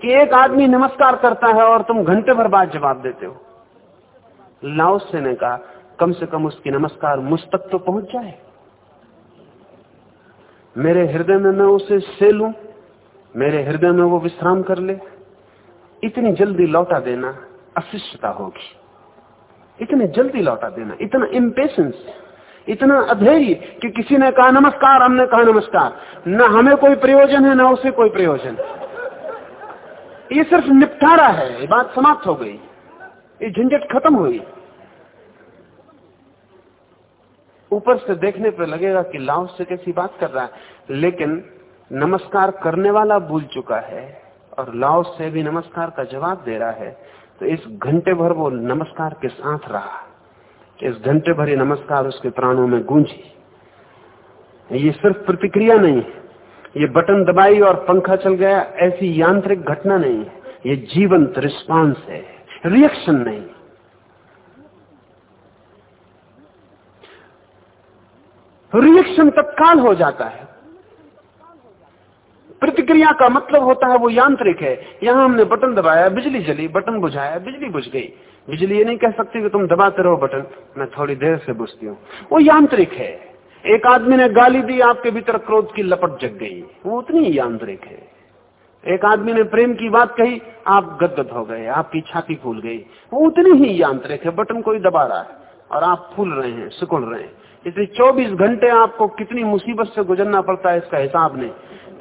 कि एक आदमी नमस्कार करता है और तुम घंटे भर बाद जवाब देते हो। लाओसे ने कहा, कम से कम उसकी नमस्कार मुझ तक तो पहुँच जाए। मेरे हृदय में मैं उसे से लू, मेरे हृदय में वो विश्राम कर ले। इतनी जल्दी लौटा देना अशिष्टता होगी। इतने जल्दी लौटा देना, इतना इम्पेशंस इतना अधैर्य कि किसी ने कहा, नमस्कार, हमने कहा नमस्कार। न हमें कोई प्रयोजन है, न उसे कोई प्रयोजन। ये सिर्फ़ निपटारा है, ये बात समाप्त हो गई। ये झंझट खत्म हुई। ऊपर से देखने पर लगेगा कि लाभ से कैसी बात कर रहा है, लेकिन नमस्कार करने वाला भूल चुका है। और लाओस से भी नमस्कार का जवाब दे रहा है। तो इस घंटे भर वो नमस्कार के साथ रहा। इस घंटे भरी नमस्कार उसके प्राणों में गूंजी। ये सिर्फ़ प्रतिक्रिया नहीं है। ये बटन दबाई और पंखा चल गया, ऐसी यांत्रिक घटना नहीं है। ये जीवंत रिस्पांस है। रिएक्शन नहीं। रिएक्शन तत्काल हो जाता है। प्रतिक्रिया का मतलब होता है वो यांत्रिक है। यहाँ हमने बटन दबाया, बिजली जली, बटन बुझाया, बिजली बुझ गई। बिजली ये नहीं कह सकती कि तुम दबाते रहो बटन, मैं थोड़ी देर से बुझती हूँ। वो यांत्रिक है। एक आदमी ने गाली दी, आपके भीतर क्रोध की लपट जग गई। वो उतनी यांत्रिक है। एक आदमी ने प्रेम की बात कही, आप गदगद हो गए, आपकी छाती फूल गई। वो उतनी ही यांत्रिक है, बटन कोई दबा रहा है। और आप फूल रहे हैं, सिकुड़ रहे हैं। इसलिए 24 घंटे आपको कितनी मुसीबत से गुजरना पड़ता है, इसका हिसाब नहीं।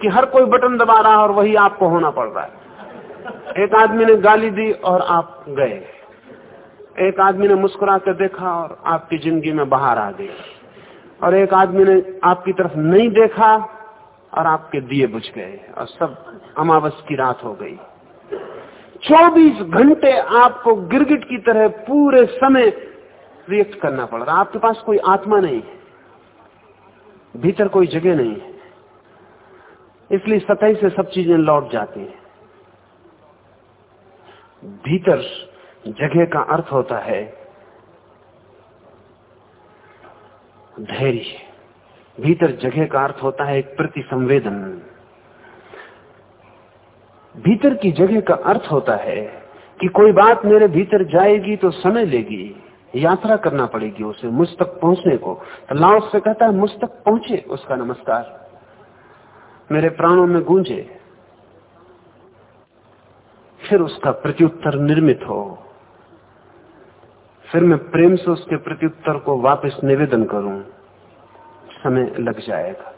कि हर कोई बटन दबा रहा है और वही आपको होना पड़ रहा है। एक आदमी ने गाली दी और आप गए। एक आदमी ने मुस्कुरा कर देखा और आपकी ज़िंदगी में बाहर आ गई। और एक आदमी ने आपकी तरफ़ नहीं देखा और आपके दिए बुझ गए और सब अमावस की रात हो गई। 24 घंटे आपको गिरगिट की तरह पूरे समय रिएक्ट करना पड़ रहा आपके पास कोई आत्मा नहीं है। भीतर कोई जगह नहीं है। इसलिए सतह से सब चीज़ें लौट जाती हैं। भीतर जगह का अर्थ होता है धैर्य। भीतर जगह का अर्थ होता है एक प्रति संवेदन भीतर की जगह का अर्थ होता है कि कोई बात मेरे भीतर जाएगी तो समय लेगी, यात्रा करना पड़ेगी उसे, मुझ तक पहुँचने को। तो लाओस से कहता है, मुझ तक पहुँचे, उसका नमस्कार। मेरे प्राणों में गूंजे। फिर उसका प्रत्युत्तर निर्मित हो। फिर मैं प्रेम से उसके प्रत्युत्तर को वापस निवेदन करूँ। समय लग जाएगा।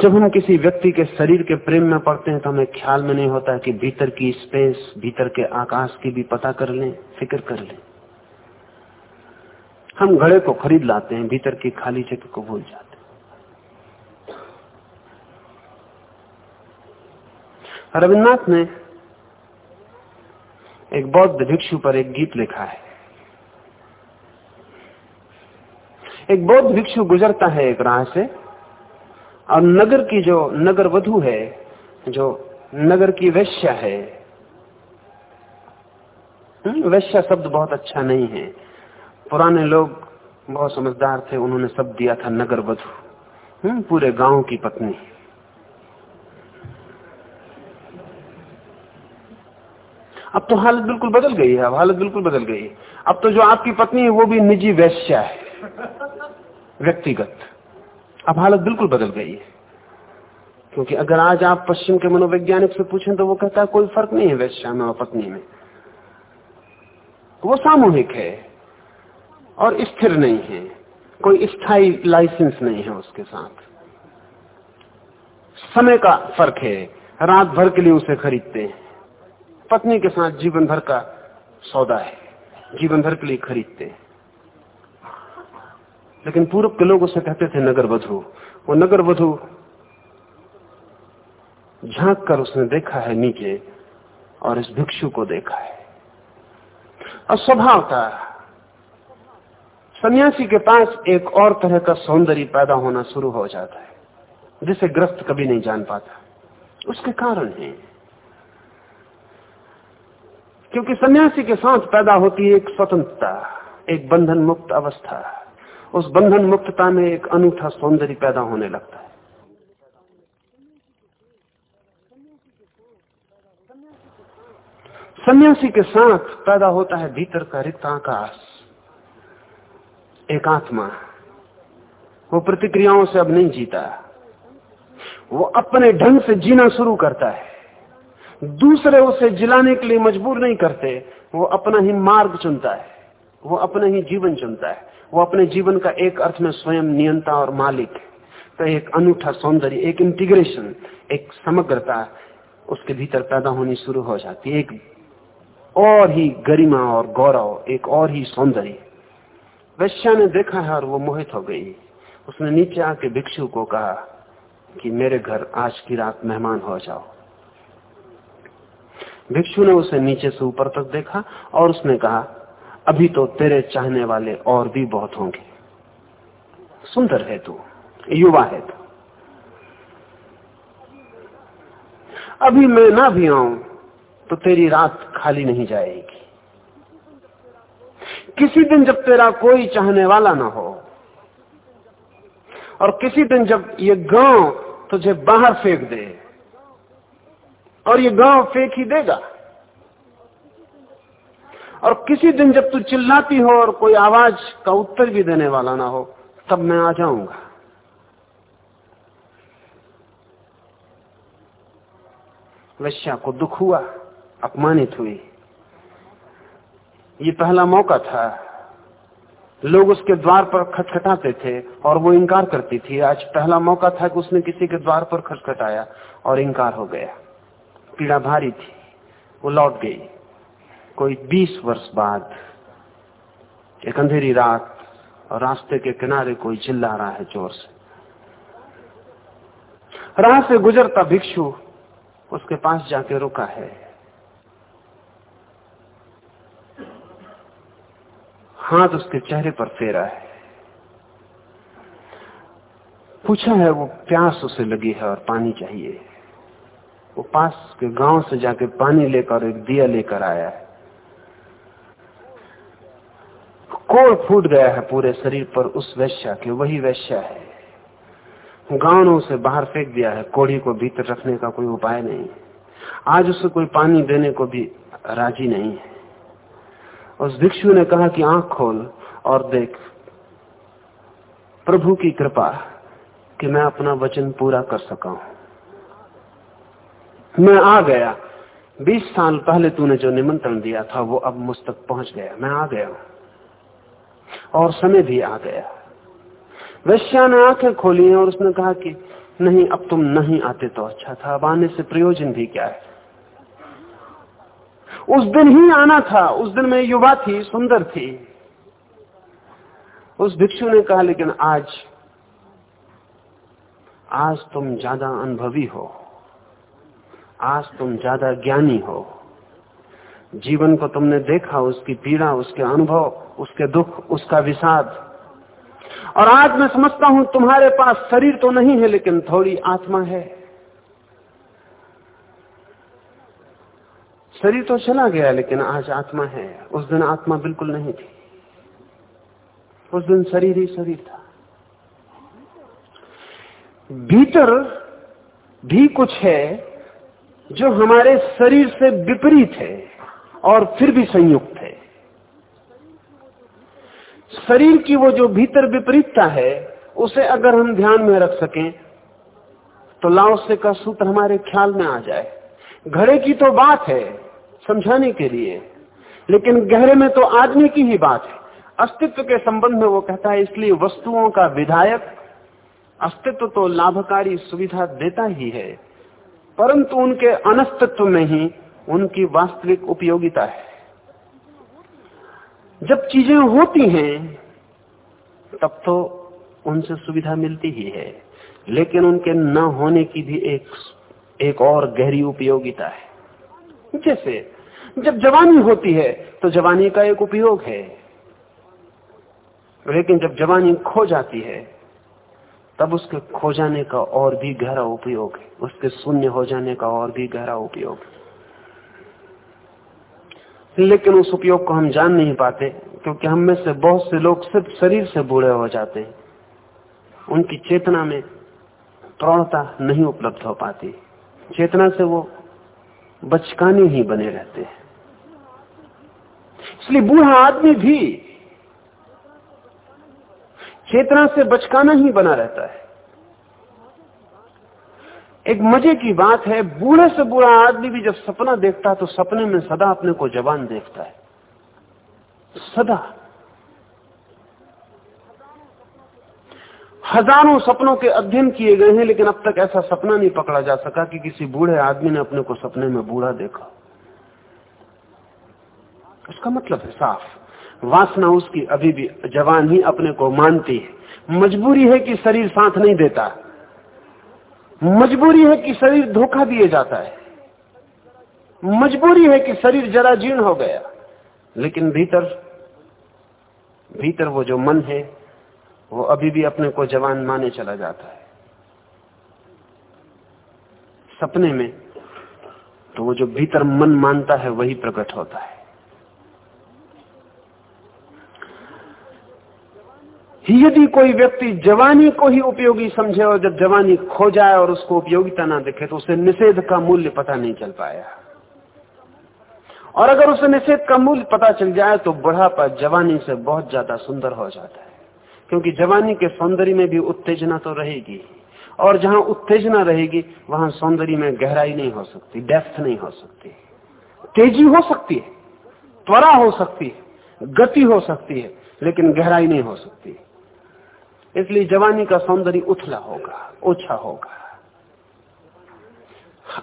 जब हम किसी व्यक्ति के शरीर के प्रेम में पड़ते हैं तो हमें ख्याल में नहीं होता कि भीतर की स्पेस, भीतर के आकाश की भी पता कर लें, फ़िक्र कर लें। हम घड़े को खरीद लाते हैं भीतर की खाली जगह को भूल जाते हैं। रविन्द्रनाथ ने एक बौद्ध भिक्षु पर एक गीत लिखा है। एक बौद्ध भिक्षु गुजरता है एक राह से और नगर की जो नगर वधु है जो नगर की वैश्या है हम्म, वैश्या शब्द बहुत अच्छा नहीं है। पुराने लोग बहुत समझदार थे उन्होंने सब दिया था नगर वधु। हम्म, पूरे गाँव की पत्नी। अब तो हालत बिल्कुल बदल गई है अब हालत बिल्कुल बदल गई अब तो जो आपकी पत्नी है वो भी निजी वैश्या है व्यक्तिगत। अब हालत बिल्कुल बदल गई है। क्योंकि अगर आज आप पश्चिम के मनोवैज्ञानिक से पूछें तो वो कहता है कोई फ़र्क नहीं है वैश्या में और पत्नी में। वो सामूहिक है। और स्थिर नहीं है। कोई स्थायी लाइसेंस नहीं है उसके साथ। समय का फ़र्क है। रात भर के लिए उसे खरीदते हैं। पत्नी के साथ जीवन भर का सौदा है। जीवन भर के लिए खरीदते हैं। लेकिन पूर्व के लोग उसे कहते थे नगर वधु। वो नगर वधु झाँक कर उसने देखा है नीचे और इस भिक्षु को देखा है। और स्वभाव था सन्यासी के पास एक और तरह का सौंदर्य पैदा होना शुरू हो जाता है, जिसे ग्रस्त कभी नहीं जान पाता। उसके कारण है। क्योंकि सन्यासी के साथ पैदा होती है एक स्वतंत्रता, एक बंधन मुक्त अवस्था। उस बंधन मुक्तता में एक अनूठा सौंदर्य पैदा होने लगता है। सन्यासी के साथ पैदा होता है भीतर का रिक्त आकाश। एक आत्मा वो प्रतिक्रियाओं से अब नहीं जीता वो अपने ढंग से जीना शुरू करता है। दूसरे उसे जिलाने के लिए मजबूर नहीं करते। वो अपना ही मार्ग चुनता है। वो अपना ही जीवन चुनता है। वो अपने जीवन का एक अर्थ में स्वयं नियंता और मालिक है। तो एक अनूठा सौंदर्य, एक इंटीग्रेशन एक समग्रता, उसके भीतर पैदा होनी शुरू हो जाती है। एक और ही गरिमा और गौरव, एक और ही सौंदर्य। वैश्या ने देखा है और वो मोहित हो गई। उसने नीचे आके भिक्षु को कहा कि मेरे घर आज की रात मेहमान हो जाओ। भिक्षु ने उसे नीचे से ऊपर तक देखा और उसने कहा, अभी तो तेरे चाहने वाले और भी बहुत होंगे। सुंदर है तू, युवा है तू। अभी मैं ना भी आऊँ तो तेरी रात खाली नहीं जाएगी। किसी दिन जब तेरा कोई चाहने वाला ना हो, और किसी दिन जब ये गाँव तुझे बाहर फेंक दे, और ये गाँव फेंक ही देगा, और किसी दिन जब तू चिल्लाती हो और कोई आवाज़ का उत्तर भी देने वाला ना हो, तब मैं आ जाऊँगा। वैश्या को दुख हुआ, अपमानित हुई। ये पहला मौका था। लोग उसके द्वार पर खटखटाते थे और वो इनकार करती थी। आज पहला मौका था कि उसने किसी के द्वार पर खटखटाया और इनकार हो गया। पीड़ा भारी थी। वो लौट गई। कोई बीस वर्ष बाद एक अंधेरी रात और रास्ते के किनारे कोई चिल्ला रहा है ज़ोर से। राह से गुजरता भिक्षु उसके पास जाके रुका है। हाथ उसके चेहरे पर फेरा है। पूछा है, वो प्यास उसे लगी है और पानी चाहिए वो पास के गाँव से जाके पानी लेकर एक दिया लेकर आया है। कोड़ फूट गया है पूरे शरीर पर उस वैश्या के, वही वैश्या है। गाँव ने उसे बाहर फेंक दिया है कोड़ी को भीतर रखने का कोई उपाय नहीं आज उसे कोई पानी देने को भी राज़ी नहीं है। उस भिक्षु ने कहा कि आँख खोल और देख। प्रभु की कृपा कि मैं अपना वचन पूरा कर सका हूँ। मैं आ गया। बीस साल पहले तूने जो निमंत्रण दिया था, वो अब मुझ तक पहुँच गया। मैं आ गया और समय भी आ गया। वैश्या ने आँखें खोली और उसने कहा कि, नहीं, अब तुम नहीं आते तो अच्छा था। अब आने से प्रयोजन भी क्या है? उस दिन ही आना था। उस दिन मैं युवा थी, सुंदर थी। उस भिक्षु ने कहा, लेकिन आज आज तुम ज़्यादा अनुभवी हो। आज तुम ज़्यादा ज्ञानी हो। जीवन को तुमने देखा, उसकी पीड़ा, उसके अनुभव, उसके दुख, उसका विषाद। और आज मैं समझता हूँ, तुम्हारे पास शरीर तो नहीं है, लेकिन थोड़ी आत्मा है। शरीर तो चला गया, लेकिन आज आत्मा है। उस दिन आत्मा बिल्कुल नहीं थी। उस दिन शरीर ही शरीर था। भीतर भी कुछ है जो हमारे शरीर से विपरीत है और फिर भी संयुक्त है। शरीर की वो जो भीतर विपरीतता है, उसे अगर हम ध्यान में रख सकें तो लाओसे का सूत्र हमारे ख्याल में आ जाए। घड़े की तो बात है समझाने के लिए। लेकिन गहरे में तो आदमी की ही बात है। अस्तित्व के संबंध में वो कहता है, इसलिए वस्तुओं का विधायक अस्तित्व तो लाभकारी सुविधा देता ही है, परंतु उनके अनस्तित्व में ही उनकी वास्तविक उपयोगिता है। जब चीज़ें होती हैं, तब तो उनसे सुविधा मिलती ही है, लेकिन उनके न होने की भी एक एक और गहरी उपयोगिता है। जैसे जब जवानी होती है तो जवानी का एक उपयोग है। लेकिन जब जवानी खो जाती है, तब उसके खो जाने का और भी गहरा उपयोग है। उसके शून्य हो जाने का और भी गहरा उपयोग लेकिन उस उपयोग को हम जान नहीं पाते, क्योंकि हम में से बहुत से लोग सिर्फ़ शरीर से बूढ़े हो जाते हैं। उनकी चेतना में प्रौढ़ता नहीं उपलब्ध हो पाती। चेतना से वो बचकाने ही बने रहते हैं। इसलिए बूढ़ा आदमी भी चेतना से बचकाना ही बना रहता है। एक मज़े की बात है, बूढ़े से बूढ़ा आदमी भी जब सपना देखता है तो सपने में सदा अपने को जवान देखता है। सदा। हज़ारों सपनों के अध्ययन किए गए हैं, लेकिन अब तक ऐसा सपना नहीं पकड़ा जा सका कि किसी बूढ़े आदमी ने अपने को सपने में बूढ़ा देखा उसका मतलब है साफ़। वासना उसकी अभी भी जवान ही अपने को मानती है। मजबूरी है कि शरीर साथ नहीं देता। मजबूरी है कि शरीर धोखा दिए जाता है। मजबूरी है कि शरीर जरा जीर्ण हो गया। लेकिन भीतर भीतर वो जो मन है, वो अभी भी अपने को जवान माने चला जाता है। सपने में तो वो जो भीतर मन मानता है, वही प्रकट होता है। यदि कोई व्यक्ति जवानी को ही उपयोगी समझे और जब जवानी खो जाए और उसको उपयोगिता ना दिखे तो उसे निषेध का मूल्य पता नहीं चल पाया। और अगर उसे निषेध का मूल्य पता चल जाए तो बुढ़ापा जवानी से बहुत ज़्यादा सुंदर हो जाता है। क्योंकि जवानी के सौंदर्य में भी उत्तेजना तो रहेगी। और जहाँ उत्तेजना रहेगी, वहाँ सौंदर्य में गहराई नहीं हो सकती डेप्थ नहीं हो सकती। तेज़ी हो सकती है, त्वरा हो सकती है, गति हो सकती है, लेकिन गहराई नहीं हो सकती। इसलिए जवानी का सौंदर्य उथला होगा, ओछा होगा।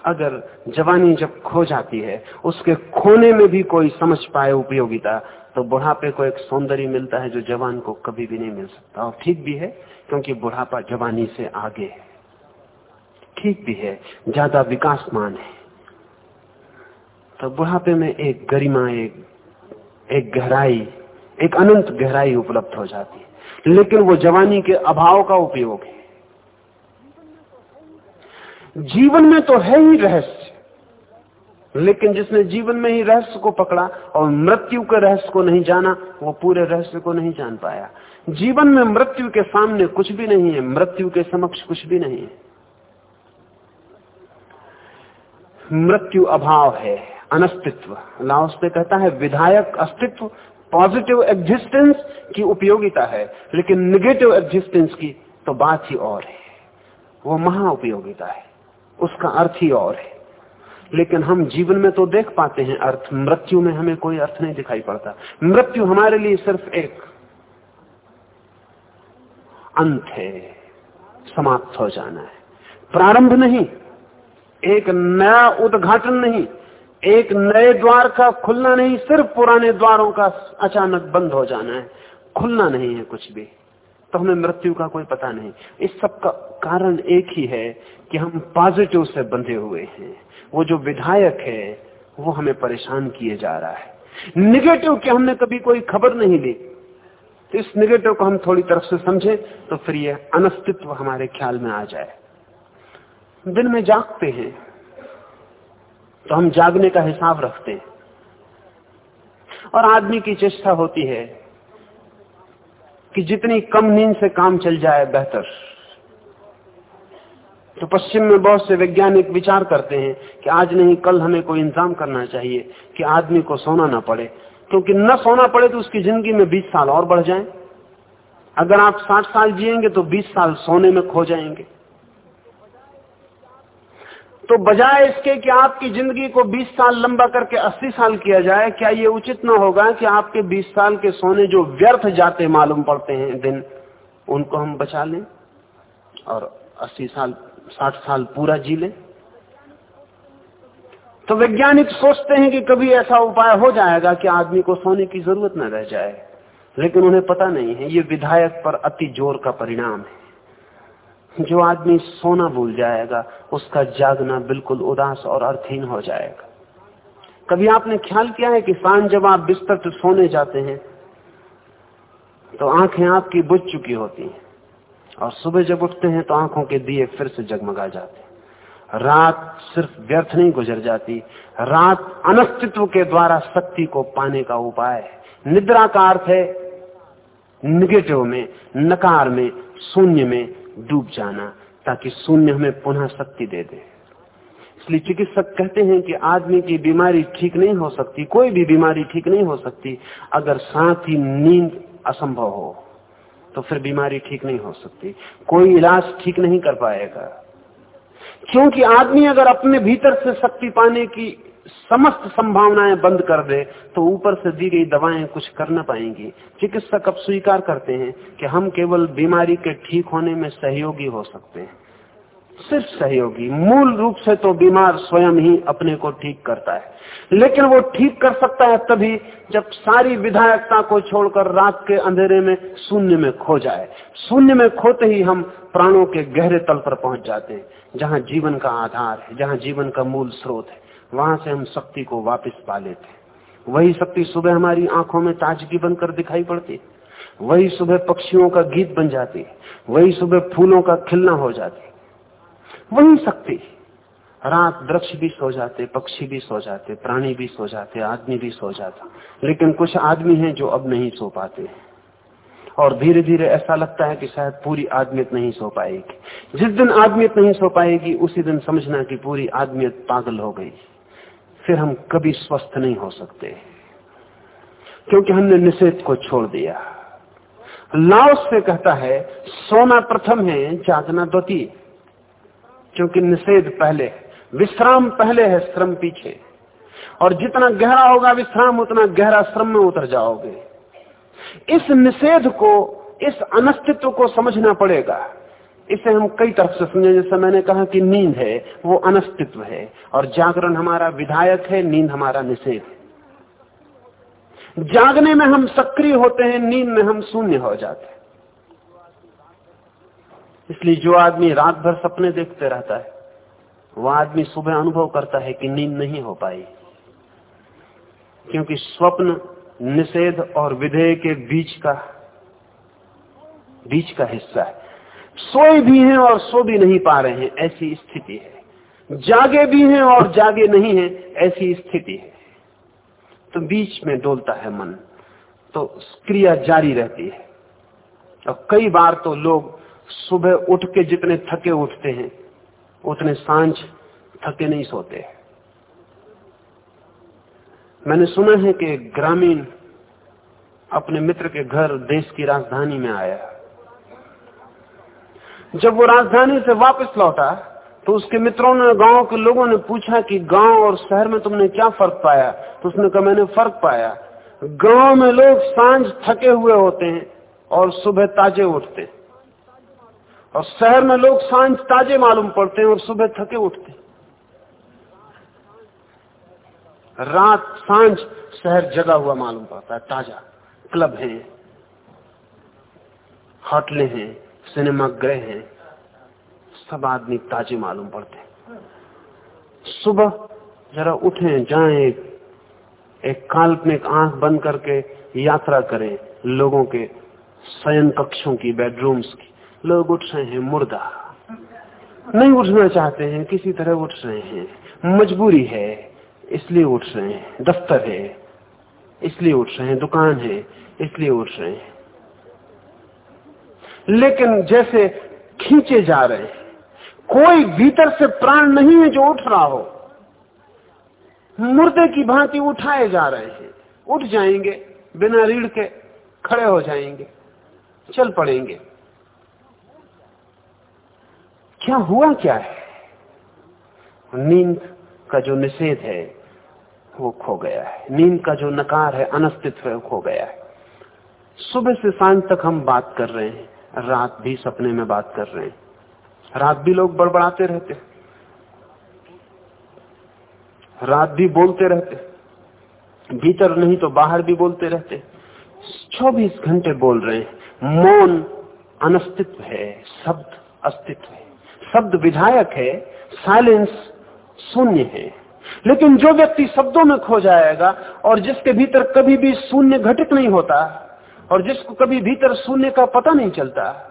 अगर जवानी जब खो जाती है, उसके खोने में भी कोई समझ पाए उपयोगिता तो बुढ़ापे को एक सौंदर्य मिलता है जो जवान को कभी भी नहीं मिल सकता। और ठीक भी है, क्योंकि बुढ़ापा जवानी से आगे है। ठीक भी है, ज़्यादा विकासमान है। तो बुढ़ापे में एक गरिमा, एक एक गहराई, एक अनंत गहराई उपलब्ध हो जाती है। लेकिन वो जवानी के अभाव का उपयोग है। जीवन में तो है ही रहस्य, लेकिन जिसने जीवन में ही रहस्य को पकड़ा और मृत्यु के रहस्य को नहीं जाना, वो पूरे रहस्य को नहीं जान पाया। जीवन में मृत्यु के सामने कुछ भी नहीं है, मृत्यु के समक्ष कुछ भी नहीं है। मृत्यु अभाव है, अनस्तित्व। लाओस ने कहता है, विधायक अस्तित्व पॉजिटिव एग्जिस्टेंस की उपयोगिता है, लेकिन निगेटिव एग्जिस्टेंस की तो बात ही और है। वो महा उपयोगिता है, उसका अर्थ ही और है। लेकिन हम जीवन में तो देख पाते हैं अर्थ, मृत्यु में हमें कोई अर्थ नहीं दिखाई पड़ता। मृत्यु हमारे लिए सिर्फ़ एक अंत है, समाप्त हो जाना है। प्रारंभ नहीं, एक नया उद्घाटन नहीं एक नए द्वार का खुलना नहीं, सिर्फ़ पुराने द्वारों का अचानक बंद हो जाना है। खुलना नहीं है कुछ भी। तो हमें मृत्यु का कोई पता नहीं। इस सब का कारण एक ही है कि हम पॉजिटिव से बंधे हुए हैं। वो जो विधायक है, वो हमें परेशान किए जा रहा है। निगेटिव की हमने कभी कोई खबर नहीं ली। तो इस निगेटिव को हम थोड़ी तरफ़ से समझे तो फिर ये अनस्तित्व हमारे ख्याल में आ जाए। दिन में जागते हैं। तो हम जागने का हिसाब रखते हैं। और आदमी की चेष्टा होती है कि जितनी कम नींद से काम चल जाए बेहतर। तो पश्चिम में बहुत से वैज्ञानिक विचार करते हैं कि आज नहीं, कल हमें कोई इंतज़ाम करना चाहिए कि आदमी को सोना ना पड़े। क्योंकि न सोना पड़े तो उसकी ज़िंदगी में 20 साल और बढ़ जाएँ। अगर आप 60 साल जिएँगे तो 20 साल सोने में खो जाएँगे। तो बजाय इसके कि आपकी ज़िंदगी को 20 साल लंबा करके 80 साल किया जाए, क्या ये उचित ना होगा कि आपके 20 साल के सोने जो व्यर्थ जाते मालूम पड़ते हैं दिन, उनको हम बचा लें और 80 साल 60 साल पूरा जी लें? तो वैज्ञानिक सोचते हैं कि कभी ऐसा उपाय हो जाएगा कि आदमी को सोने की ज़रूरत न रह जाए, लेकिन उन्हें पता नहीं है, ये विधायक पर अति ज़ोर का परिणाम है। जो आदमी सोना भूल जाएगा, उसका जागना बिल्कुल उदास और अर्थहीन हो जाएगा। कभी आपने ख्याल किया है कि साँझ जब आप बिस्तर पर सोने जाते हैं तो आँखें आपकी बुझ चुकी होती हैं, और सुबह जब उठते हैं तो आँखों के दिए फिर से जगमगा जाते हैं। रात सिर्फ़ व्यर्थ नहीं गुजर जाती, रात अनस्तित्व के द्वारा शक्ति को पाने का उपाय है। निद्रा का अर्थ है, निगेटिव में, नकार में, शून्य में डूब जाना, ताकि शून्य हमें पुनः शक्ति दे दे। इसलिए चिकित्सक कहते हैं कि आदमी की बीमारी ठीक नहीं हो सकती, कोई भी बीमारी ठीक नहीं हो सकती, अगर साथ ही नींद असंभव हो तो फिर बीमारी ठीक नहीं हो सकती। कोई इलाज ठीक नहीं कर पाएगा। क्योंकि आदमी अगर अपने भीतर से शक्ति पाने की समस्त संभावनाएँ बंद कर दे तो ऊपर से दी गई दवाएँ कुछ कर न पाएँगी। चिकित्सक अब स्वीकार करते हैं कि हम केवल बीमारी के ठीक होने में सहयोगी हो सकते हैं। सिर्फ़ सहयोगी, मूल रूप से तो बीमार स्वयं ही अपने को ठीक करता है। लेकिन वो ठीक कर सकता है तभी जब सारी विधायकता को छोड़कर रात के अंधेरे में शून्य में खो जाए। शून्य में खोते ही हम प्राणों के गहरे तल पर पहुँच जाते हैं, जहाँ जीवन का आधार है, जहाँ जीवन का मूल स्रोत है। वहाँ से हम शक्ति को वापस पा लेते वही शक्ति सुबह हमारी आँखों में ताजगी बनकर दिखाई पड़ती वही सुबह पक्षियों का गीत बन जाती वही सुबह फूलों का खिलना हो जाती वही शक्ति। रात वृक्ष भी सो जाते, पक्षी भी सो जाते, प्राणी भी सो जाते, आदमी भी सो जाता। लेकिन कुछ आदमी हैं जो अब नहीं सो पाते और धीरे धीरे ऐसा लगता है कि शायद पूरी आदमियत नहीं सो पाएगी। जिस दिन आदमियत नहीं सो पाएगी, उसी दिन समझना कि पूरी आदमियत पागल हो गई। फिर हम कभी स्वस्थ नहीं हो सकते। क्योंकि हमने निषेध को छोड़ दिया। लाओस से कहता है, सोना प्रथम है, जागना द्वितीय। क्योंकि निषेध पहले विश्राम पहले है, श्रम पीछे। और जितना गहरा होगा विश्राम, उतना गहरा श्रम में उतर जाओगे। इस निषेध को, इस अनस्तित्व को समझना पड़ेगा। इसे हम कई तरफ़ से समझे जैसे मैंने कहा कि नींद है, वो अनस्तित्व है। और जागरण हमारा विधायक है, नींद हमारा निषेध है। जागने में हम सक्रिय होते हैं, नींद में हम शून्य हो जाते हैं। इसलिए जो आदमी रात भर सपने देखते रहता है वह आदमी सुबह अनुभव करता है कि नींद नहीं हो पाई। क्योंकि स्वप्न, निषेध और विधेय के बीच का बीच का हिस्सा है। सोए भी हैं और सो भी नहीं पा रहे हैं, ऐसी स्थिति है। जागे भी हैं और जागे नहीं हैं, ऐसी स्थिति है। तो बीच में डोलता है मन तो क्रिया जारी रहती है। और कई बार तो लोग सुबह उठ के जितने थके उठते हैं, उतने साँझ थके नहीं सोते। मैंने सुना है कि ग्रामीण अपने मित्र के घर, देश की राजधानी में आया। जब वो राजधानी से वापस लौटा तो उसके मित्रों ने, गाँव के लोगों ने पूछा कि गाँव और शहर में तुमने क्या फ़र्क पाया? तो उसने कहा, मैंने फ़र्क पाया। गाँव में लोग साँझ थके हुए होते हैं और सुबह ताजे उठते हैं। और शहर में लोग साँझ ताजे मालूम पड़ते हैं और सुबह थके उठते हैं। रात साँझ, शहर जगा हुआ मालूम पड़ता है, ताज़ा। क्लब है, होटलें हैं सिनेमा गृह हैं, सब आदमी ताजे मालूम पड़ते हैं। सुबह जरा उठे, जाएँ, एक काल्पनिक आँख बंद करके यात्रा करें लोगों के शयन कक्षों की बेडरूम्स की। लोग उठ रहे हैं, मुर्दा। नहीं उठना चाहते हैं, किसी तरह उठ रहे हैं। मजबूरी है, इसलिए उठ रहे हैं। दफ्तर है, इसलिए उठ रहे हैं। दुकान है, इसलिए उठ रहे हैं। लेकिन जैसे खींचे जा रहे कोई भीतर से प्राण नहीं है जो उठ रहा हो। मुर्दे की भांति उठाए जा रहे हैं। उठ जाएँगे, बिना रीढ़ के खड़े हो जाएँगे, चल पड़ेंगे। क्या हुआ क्या है? नींद का जो निषेध है, वो खो गया है। नींद का जो नकार है, अनस्तित्व है खो गया है। सुबह से साँझ तक हम बात कर रहे हैं। रात भी सपने में बात कर रहे हैं। रात भी लोग बड़बड़ाते रहते रात भी बोलते रहते भीतर नहीं तो बाहर भी बोलते रहते चौबीस घंटे बोल रहे हैं। मौन अनस्तित्व है, शब्द अस्तित्व है। शब्द विधायक है, साइलेंस शून्य है। लेकिन जो व्यक्ति शब्दों में खो जाएगा और जिसके भीतर कभी भी शून्य घटित नहीं होता और जिसको कभी भीतर शून्य का पता नहीं चलता,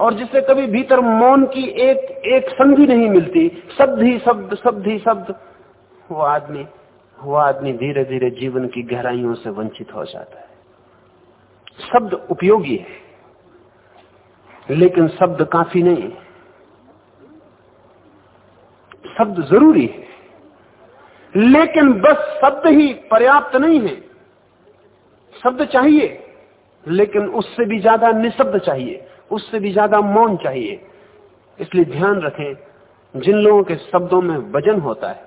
और जिसे कभी भीतर मौन की एक एक संधि नहीं मिलती, शब्द ही शब्द शब्द ही शब्द, वो आदमी वो आदमी धीरे धीरे जीवन की गहराइयों से वंचित हो जाता है। शब्द उपयोगी है, लेकिन शब्द काफ़ी नहीं शब्द ज़रूरी है, लेकिन बस शब्द ही पर्याप्त नहीं है। शब्द चाहिए। लेकिन उससे भी ज़्यादा निशब्द चाहिए, उससे भी ज़्यादा मौन चाहिए। इसलिए ध्यान रखें, जिन लोगों के शब्दों में वज़न होता है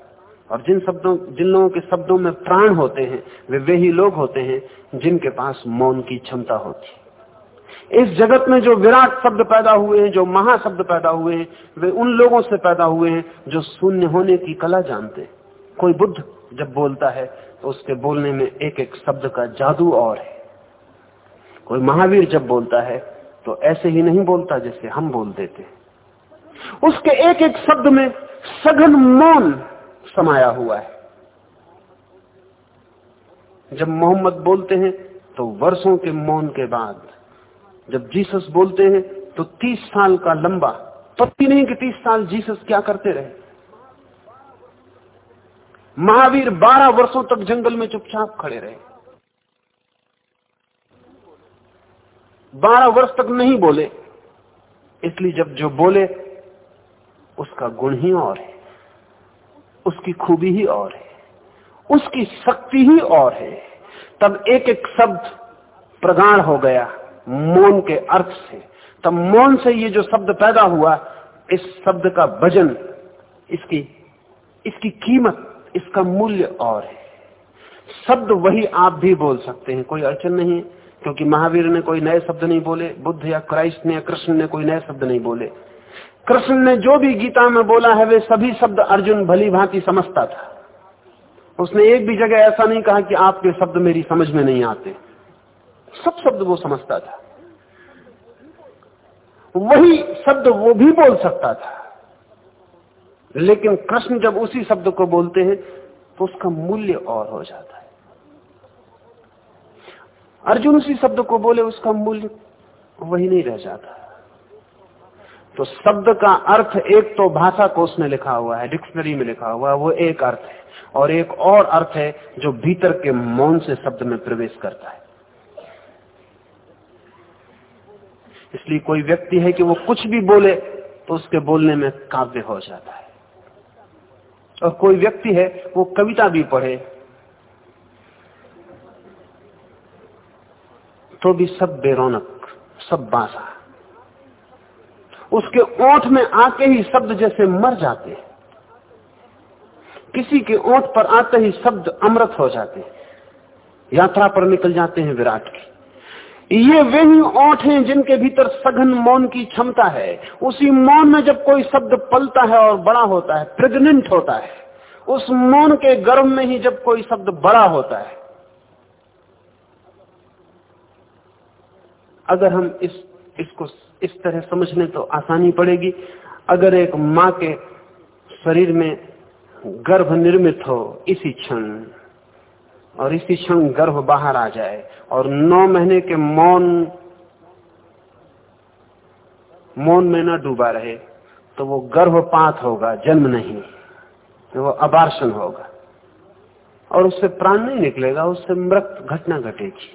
और जिन शब्दों, जिन लोगों के शब्दों में प्राण होते हैं, वे वे ही लोग होते हैं जिनके पास मौन की क्षमता होती है। इस जगत में जो विराट शब्द पैदा हुए हैं, जो महाशब्द पैदा हुए हैं, वे उन लोगों से पैदा हुए हैं जो शून्य होने की कला जानते हैं। कोई बुद्ध जब बोलता है तो उसके बोलने में एक एक शब्द का जादू और है। कोई महावीर जब बोलता है तो ऐसे ही नहीं बोलता जैसे हम बोल देते उसके एक एक शब्द में सघन मौन समाया हुआ है। जब मोहम्मद बोलते हैं तो वर्षों के मौन के बाद, जब जीसस बोलते हैं तो तीस साल का लंबा पत्ती नहीं कि तीस साल जीसस क्या करते रहे। महावीर बारह वर्षों तक जंगल में चुपचाप खड़े रहे। बारह वर्ष तक नहीं बोले। इसलिए जब जो बोले, उसका गुण ही और है। उसकी खूबी ही और है। उसकी शक्ति ही और है। तब एक एक शब्द प्रगाढ़ हो गया मौन के अर्थ से। तब मौन से ये जो शब्द पैदा हुआ, इस शब्द का वज़न, इसकी इसकी कीमत, इसका मूल्य और है। शब्द वही आप भी बोल सकते हैं, कोई अड़चन नहीं क्योंकि महावीर ने कोई नए शब्द नहीं बोले, बुद्ध या क्राइस्ट ने या कृष्ण ने कोई नए शब्द नहीं बोले। कृष्ण ने जो भी गीता में बोला है, वे सभी शब्द अर्जुन भली भांति समझता था। उसने एक भी जगह ऐसा नहीं कहा कि आपके शब्द मेरी समझ में नहीं आते। सब शब्द वो समझता था। वही शब्द वो भी बोल सकता था। लेकिन कृष्ण जब उसी शब्द को बोलते हैं तो उसका मूल्य और हो जाता है। अर्जुन उसी शब्द को बोले, उसका मूल्य वही नहीं रह जाता। तो शब्द का अर्थ एक तो भाषा कोष में लिखा हुआ है, डिक्शनरी में लिखा हुआ है, वो एक अर्थ है। और एक और अर्थ है जो भीतर के मौन से शब्द में प्रवेश करता है। इसलिए कोई व्यक्ति है कि वो कुछ भी बोले तो उसके बोलने में काव्य हो जाता है। और कोई व्यक्ति है, वो कविता भी पढ़े तो भी सब बेरोनक, सब बासा। उसके ओठ में आके ही शब्द जैसे मर जाते हैं। किसी के ओठ पर आते ही शब्द अमृत हो जाते हैं। यात्रा पर निकल जाते हैं विराट की। ये वे ही ओठ हैं जिनके भीतर सघन मौन की क्षमता है। उसी मौन में जब कोई शब्द पलता है और बड़ा होता है प्रेग्नेंट होता है, उस मौन के गर्भ में ही जब कोई शब्द बड़ा होता है अगर हम इस, इसको इस तरह समझने तो आसानी पड़ेगी। अगर एक माँ के शरीर में गर्भ निर्मित हो, इसी क्षण, और इसी क्षण गर्भ बाहर आ जाए, और नौ महीने के मौन मौन में न डूबा रहे तो वो गर्भपात होगा, जन्म नहीं तो वो अबार्शन होगा। और उससे प्राण नहीं निकलेगा, उससे मृत घटना घटेगी।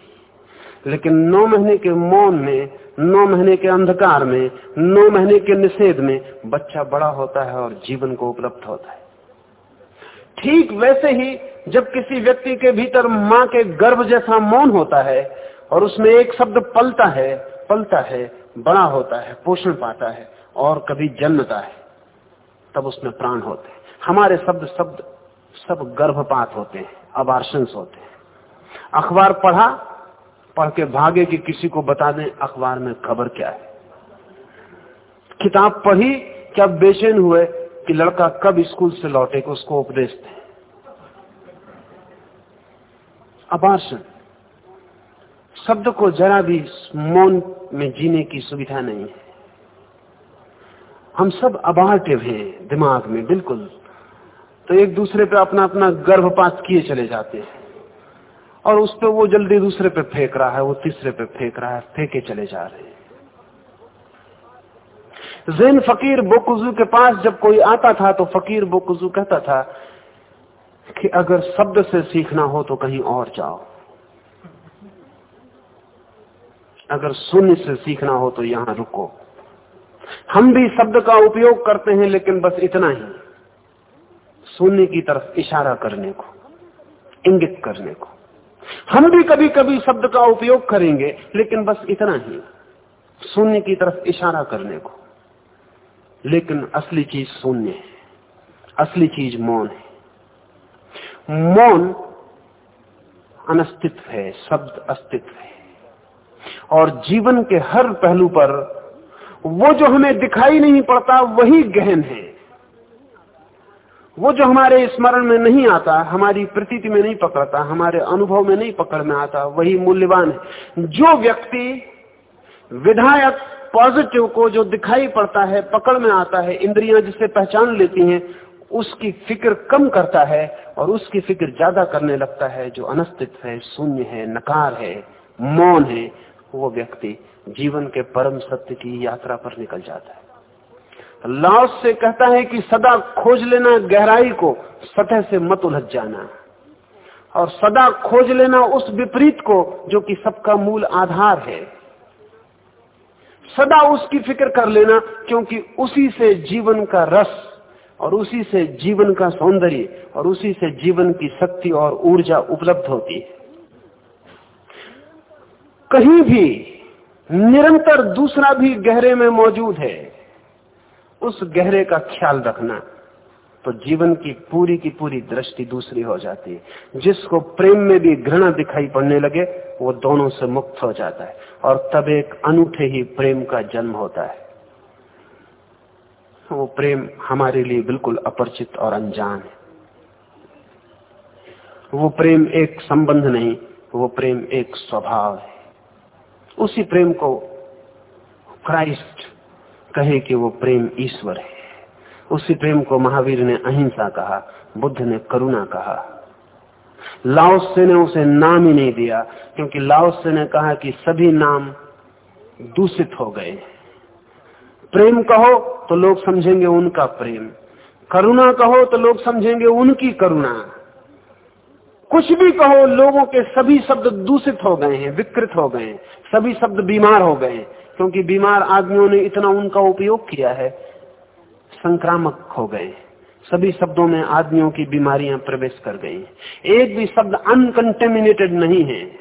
लेकिन नौ महीने के मौन में, नौ महीने के अंधकार में, नौ महीने के निषेध में बच्चा बड़ा होता है और जीवन को उपलब्ध होता है। ठीक वैसे ही जब किसी व्यक्ति के भीतर माँ के गर्भ जैसा मौन होता है और उसमें एक शब्द पलता है पलता है, बड़ा होता है, पोषण पाता है और कभी जन्मता है, तब उसमें प्राण होते हैं। हमारे शब्द शब्द, सब गर्भपात होते हैं अबार्शंस होते हैं। अखबार पढ़ा पढ़ के भागे कि किसी को बता दें अखबार में खबर क्या है। किताब पढ़ी, क्या बेचैन हुए कि लड़का कब स्कूल से लौटे को उसको उपदेश थे अपार्शन शब्द को जरा भी मौन में जीने की सुविधा नहीं है। हम सब अबार्टिव हैं दिमाग में, बिल्कुल। तो एक दूसरे पे अपना अपना गर्भपात किए चले जाते हैं। और उस पर वो जल्दी दूसरे पे फेंक रहा है, वो तीसरे पे फेंक रहा है, फेंके चले जा रहे हैं। जैन फकीर बोकुजू के पास जब कोई आता था तो फकीर बोकुजू कहता था कि अगर शब्द से सीखना हो तो कहीं और जाओ। अगर शून्य से सीखना हो तो यहाँ रुको। हम भी शब्द का उपयोग करते हैं, लेकिन बस इतना ही। शून्य की तरफ़ इशारा करने को, इंगित करने को। हम भी कभी कभी शब्द का उपयोग करेंगे, लेकिन बस इतना ही। शून्य की तरफ़ इशारा करने को। लेकिन असली चीज़ शून्य है। असली चीज़ मौन है। मौन अनस्तित्व है, शब्द अस्तित्व है। और जीवन के हर पहलू पर वो जो हमें दिखाई नहीं पड़ता, वही गहन है। वो जो हमारे स्मरण में नहीं आता, हमारी प्रतीति में नहीं पकड़ता, हमारे अनुभव में नहीं पकड़ में आता, वही मूल्यवान है। जो व्यक्ति विधायक पॉजिटिव को जो दिखाई पड़ता है, पकड़ में आता है, इंद्रियाँ जिसे पहचान लेती हैं, उसकी फ़िक्र कम करता है और उसकी फ़िक्र ज़्यादा करने लगता है, जो अनस्तित्व है, शून्य है, नकार है, मौन है, वो व्यक्ति जीवन के परम सत्य की यात्रा पर निकल जाता है। लाओस से कहता है कि सदा खोज लेना गहराई को, सतह से मत उलझ जाना। और सदा खोज लेना उस विपरीत को जो कि सबका मूल आधार है। सदा उसकी फ़िक्र कर लेना, क्योंकि उसी से जीवन का रस और उसी से जीवन का सौंदर्य और उसी से जीवन की शक्ति और ऊर्जा उपलब्ध होती है। कहीं भी निरंतर दूसरा भी गहरे में मौजूद है। उस गहरे का ख्याल रखना तो जीवन की पूरी की पूरी दृष्टि दूसरी हो जाती है। जिसको प्रेम में भी घृणा दिखाई पड़ने लगे, वो दोनों से मुक्त हो जाता है और तब एक अनूठे ही प्रेम का जन्म होता है। वो प्रेम हमारे लिए बिल्कुल अपरिचित और अनजान है। वो प्रेम एक संबंध नहीं, वो प्रेम एक स्वभाव है। उसी प्रेम को क्राइस्ट कहे कि वो प्रेम ईश्वर है। उसी प्रेम को महावीर ने अहिंसा कहा, बुद्ध ने करुणा कहा। लाओसे ने उसे नाम ही नहीं दिया, क्योंकि लाओसे ने कहा कि सभी नाम दूषित हो गए प्रेम कहो तो लोग समझेंगे उनका प्रेम, करुणा कहो तो लोग समझेंगे उनकी करुणा। कुछ भी कहो, लोगों के सभी शब्द दूषित हो गए हैं, विकृत हो गए सभी शब्द बीमार हो गए हैं। क्योंकि बीमार आदमियों ने इतना उनका उपयोग किया है, संक्रामक हो गए। सभी शब्दों में आदमियों की बीमारियाँ प्रवेश कर गई। एक भी शब्द अनकंटेमिनेटेड नहीं है।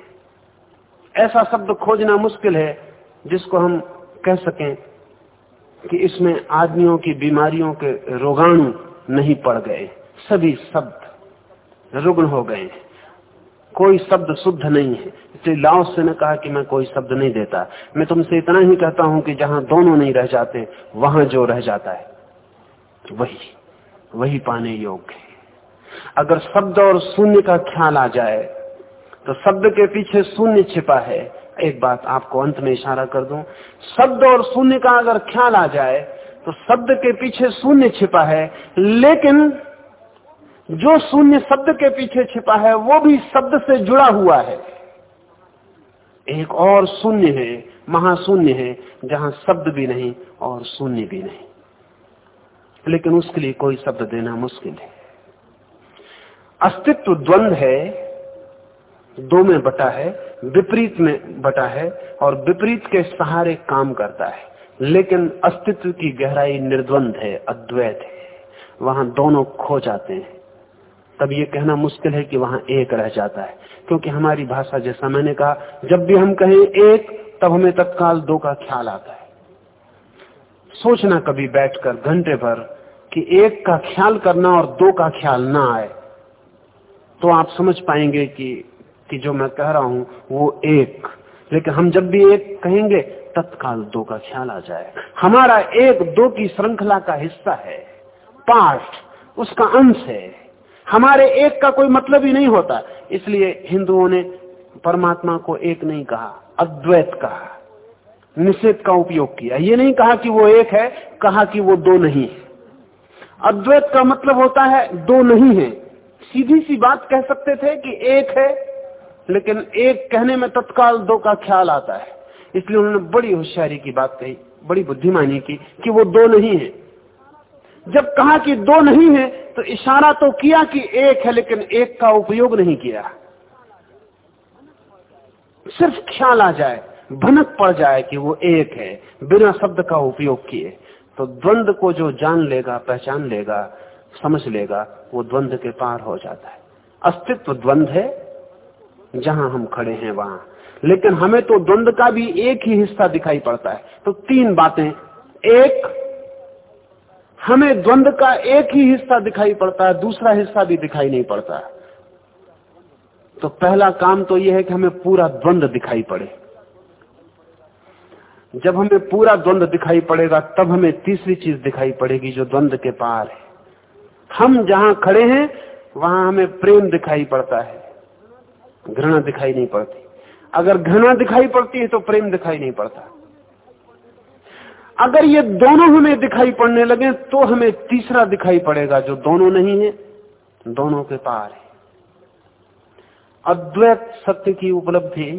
ऐसा शब्द खोजना मुश्किल है, जिसको हम कह सकें कि इसमें आदमियों की बीमारियों के रोगाणु नहीं पड़ गए। सभी शब्द रुग्ण हो गए। कोई शब्द शुद्ध नहीं है। इसलिए लाओस से ने कहा कि मैं कोई शब्द नहीं देता। मैं तुमसे इतना ही कहता हूँ कि जहाँ दोनों नहीं रह जाते, वहाँ जो रह जाता है, वही वही पाने योग्य है। अगर शब्द और शून्य का ख्याल आ जाए तो शब्द के पीछे शून्य छिपा है। एक बात आपको अंत में इशारा कर दूँ। शब्द और शून्य का अगर ख्याल आ जाए तो शब्द के पीछे शून्य छिपा है, लेकिन जो शून्य शब्द के पीछे छिपा है, वो भी शब्द से जुड़ा हुआ है। एक और शून्य है, महाशून्य है, जहाँ शब्द भी नहीं और शून्य भी नहीं। लेकिन उसके लिए कोई शब्द देना मुश्किल है। अस्तित्व द्वंद है, दो में बटा है, विपरीत में बटा है, और विपरीत के सहारे काम करता है। लेकिन अस्तित्व की गहराई निर्द्वंद है, अद्वैत है। वहाँ दोनों खो जाते हैं। तब ये कहना मुश्किल है कि वहाँ एक रह जाता है। क्योंकि हमारी भाषा, जैसा मैंने कहा, जब भी हम कहें एक, तब हमें तत्काल दो का ख्याल आता है। सोचना कभी बैठकर घंटे भर कि एक का ख्याल करना और दो का ख्याल ना आए तो आप समझ पाएँगे कि कि जो मैं कह रहा हूँ, वो एक। लेकिन हम जब भी एक कहेंगे, तत्काल दो का ख्याल आ जाए। हमारा एक दो की श्रृंखला का हिस्सा है पार्ट उसका अंश है। हमारे एक का कोई मतलब ही नहीं होता। इसलिए हिंदुओं ने परमात्मा को एक नहीं कहा, अद्वैत कहा, निषेध का उपयोग किया। ये नहीं कहा कि वो एक है, कहा कि वो दो नहीं है। अद्वैत का मतलब होता है, दो नहीं है। सीधी सी बात कह सकते थे कि एक है, लेकिन एक कहने में तत्काल दो का ख्याल आता है। इसलिए उन्होंने बड़ी होशियारी की बात कही, बड़ी बुद्धिमानी की कि वो दो नहीं है। जब कहा कि दो नहीं है तो इशारा तो किया कि एक है, लेकिन एक का उपयोग नहीं किया। सिर्फ़ ख्याल आ जाए, भनक पड़ जाए कि वो एक है, बिना शब्द का उपयोग किए तो द्वंद को जो जान लेगा, पहचान लेगा, समझ लेगा, वो द्वंद के पार हो जाता है। अस्तित्व द्वंद है, जहाँ हम खड़े हैं वहाँ। लेकिन हमें तो द्वंद का भी एक ही हिस्सा दिखाई पड़ता है। तो तीन बातें, एक हमें द्वंद का एक ही हिस्सा दिखाई पड़ता है, दूसरा हिस्सा भी दिखाई नहीं पड़ता। तो पहला काम तो यह है कि हमें पूरा द्वंद दिखाई पड़े। जब हमें पूरा द्वंद दिखाई पड़ेगा, तब हमें तीसरी चीज़ दिखाई पड़ेगी जो द्वंद के पार है। हम जहाँ खड़े हैं, वहाँ हमें प्रेम दिखाई पड़ता है। घृणा दिखाई नहीं पड़ती। अगर घृणा दिखाई पड़ती है तो प्रेम दिखाई नहीं पड़ता। अगर ये दोनों हमें दिखाई पड़ने लगे तो हमें तीसरा दिखाई पड़ेगा, जो दोनों नहीं है, दोनों के पार है। अद्वैत सत्य की उपलब्धि,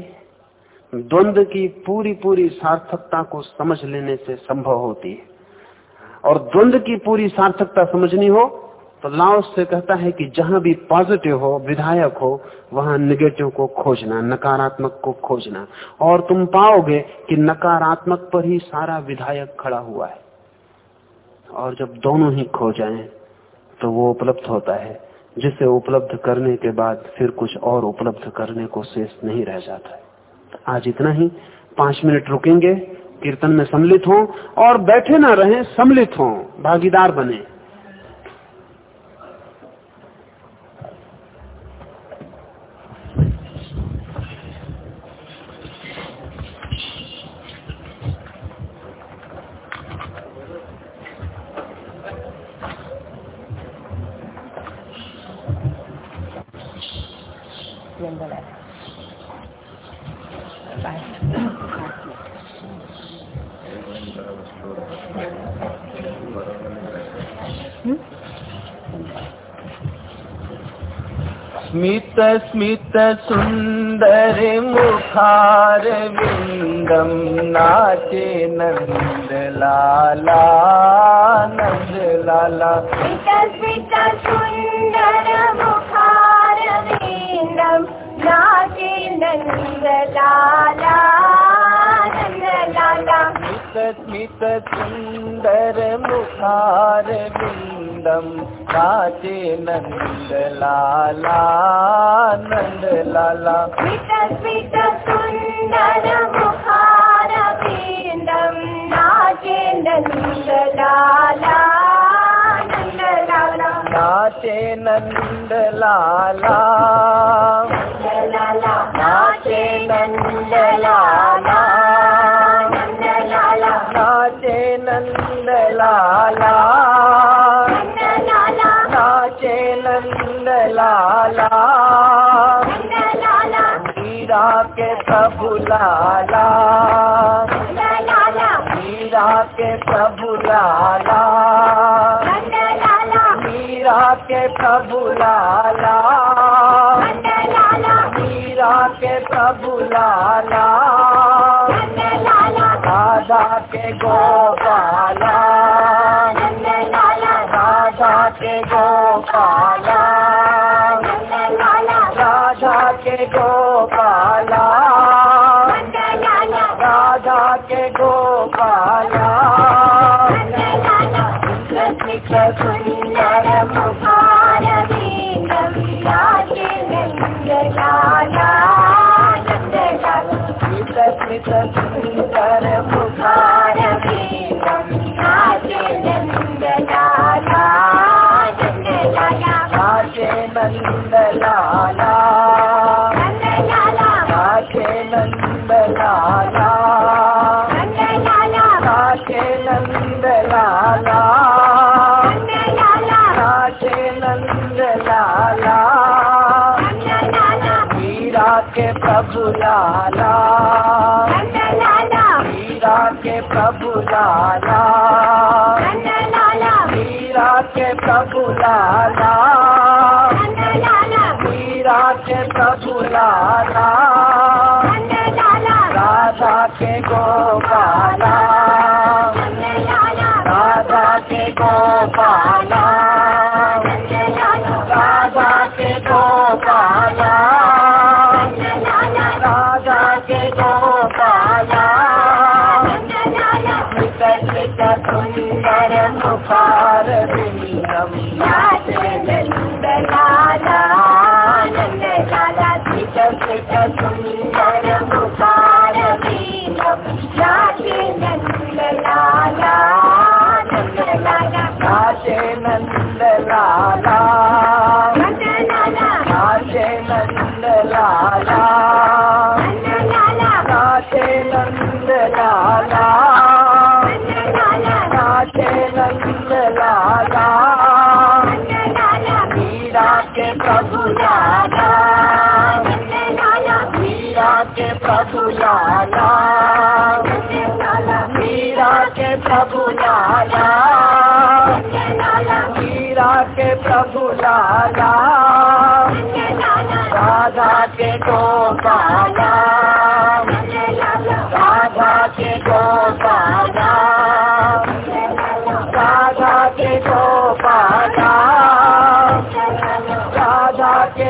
द्वंद की पूरी पूरी सार्थकता को समझ लेने से संभव होती है। और द्वंद की पूरी सार्थकता समझनी हो तो लाओस से कहता है कि जहाँ भी पॉजिटिव हो, विधायक हो, वहाँ निगेटिव को खोजना, नकारात्मक को खोजना। और तुम पाओगे कि नकारात्मक पर ही सारा विधायक खड़ा हुआ है। और जब दोनों ही खो जाएँ तो वो उपलब्ध होता है। जिसे उपलब्ध करने के बाद फिर कुछ और उपलब्ध करने को शेष नहीं रह जाता है। आज इतना ही। पाँच मिनट रुकेंगे, कीर्तन में सम्मिलित हों और बैठे ना रहें, सम्मिलित हों, भागीदार बने स्मित स्मित सुंदर मुखार विंदम नाचे नंद लाला नंद लाला। स्मित स्मित सुन्दर मुखारविन्दं नाचे नन्दलाला नन्दलाला स्मित स्मित सुंदर मुखार विंदम नाचे नंद लाला नंद लाला स्मित स्मित सुन्दर मुखारविन्दं नाचे नन्दलाला नन्दलाला नाचे नंद लाला लाला। मीरा के प्रभु लाला। मीरा के प्रभु लाला। मीरा के प्रभु लाला। राधा के गोपाला। राधा के गोपाला। के गोपाला। कृष्ण स्मित God.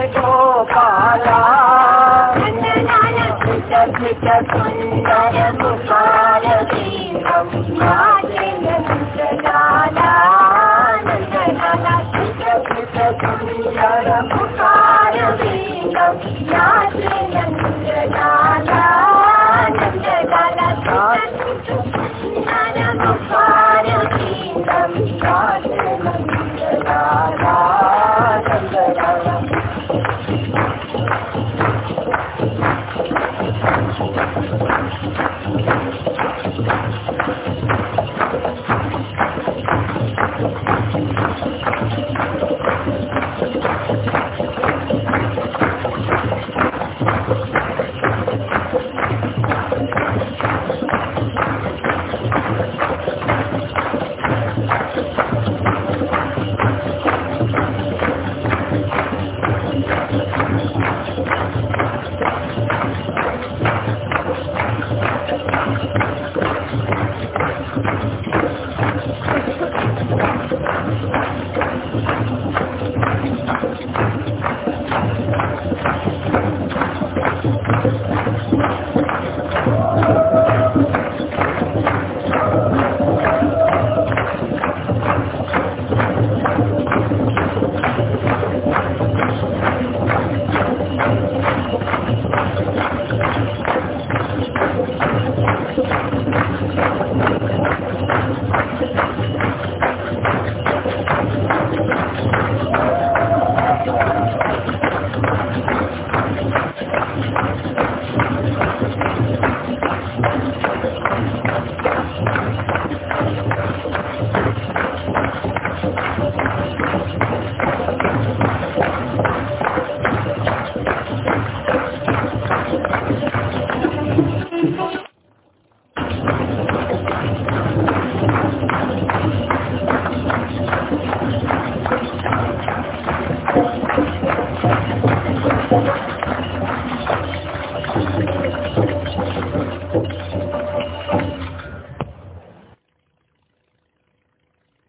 राधा के गोपाला सुंदर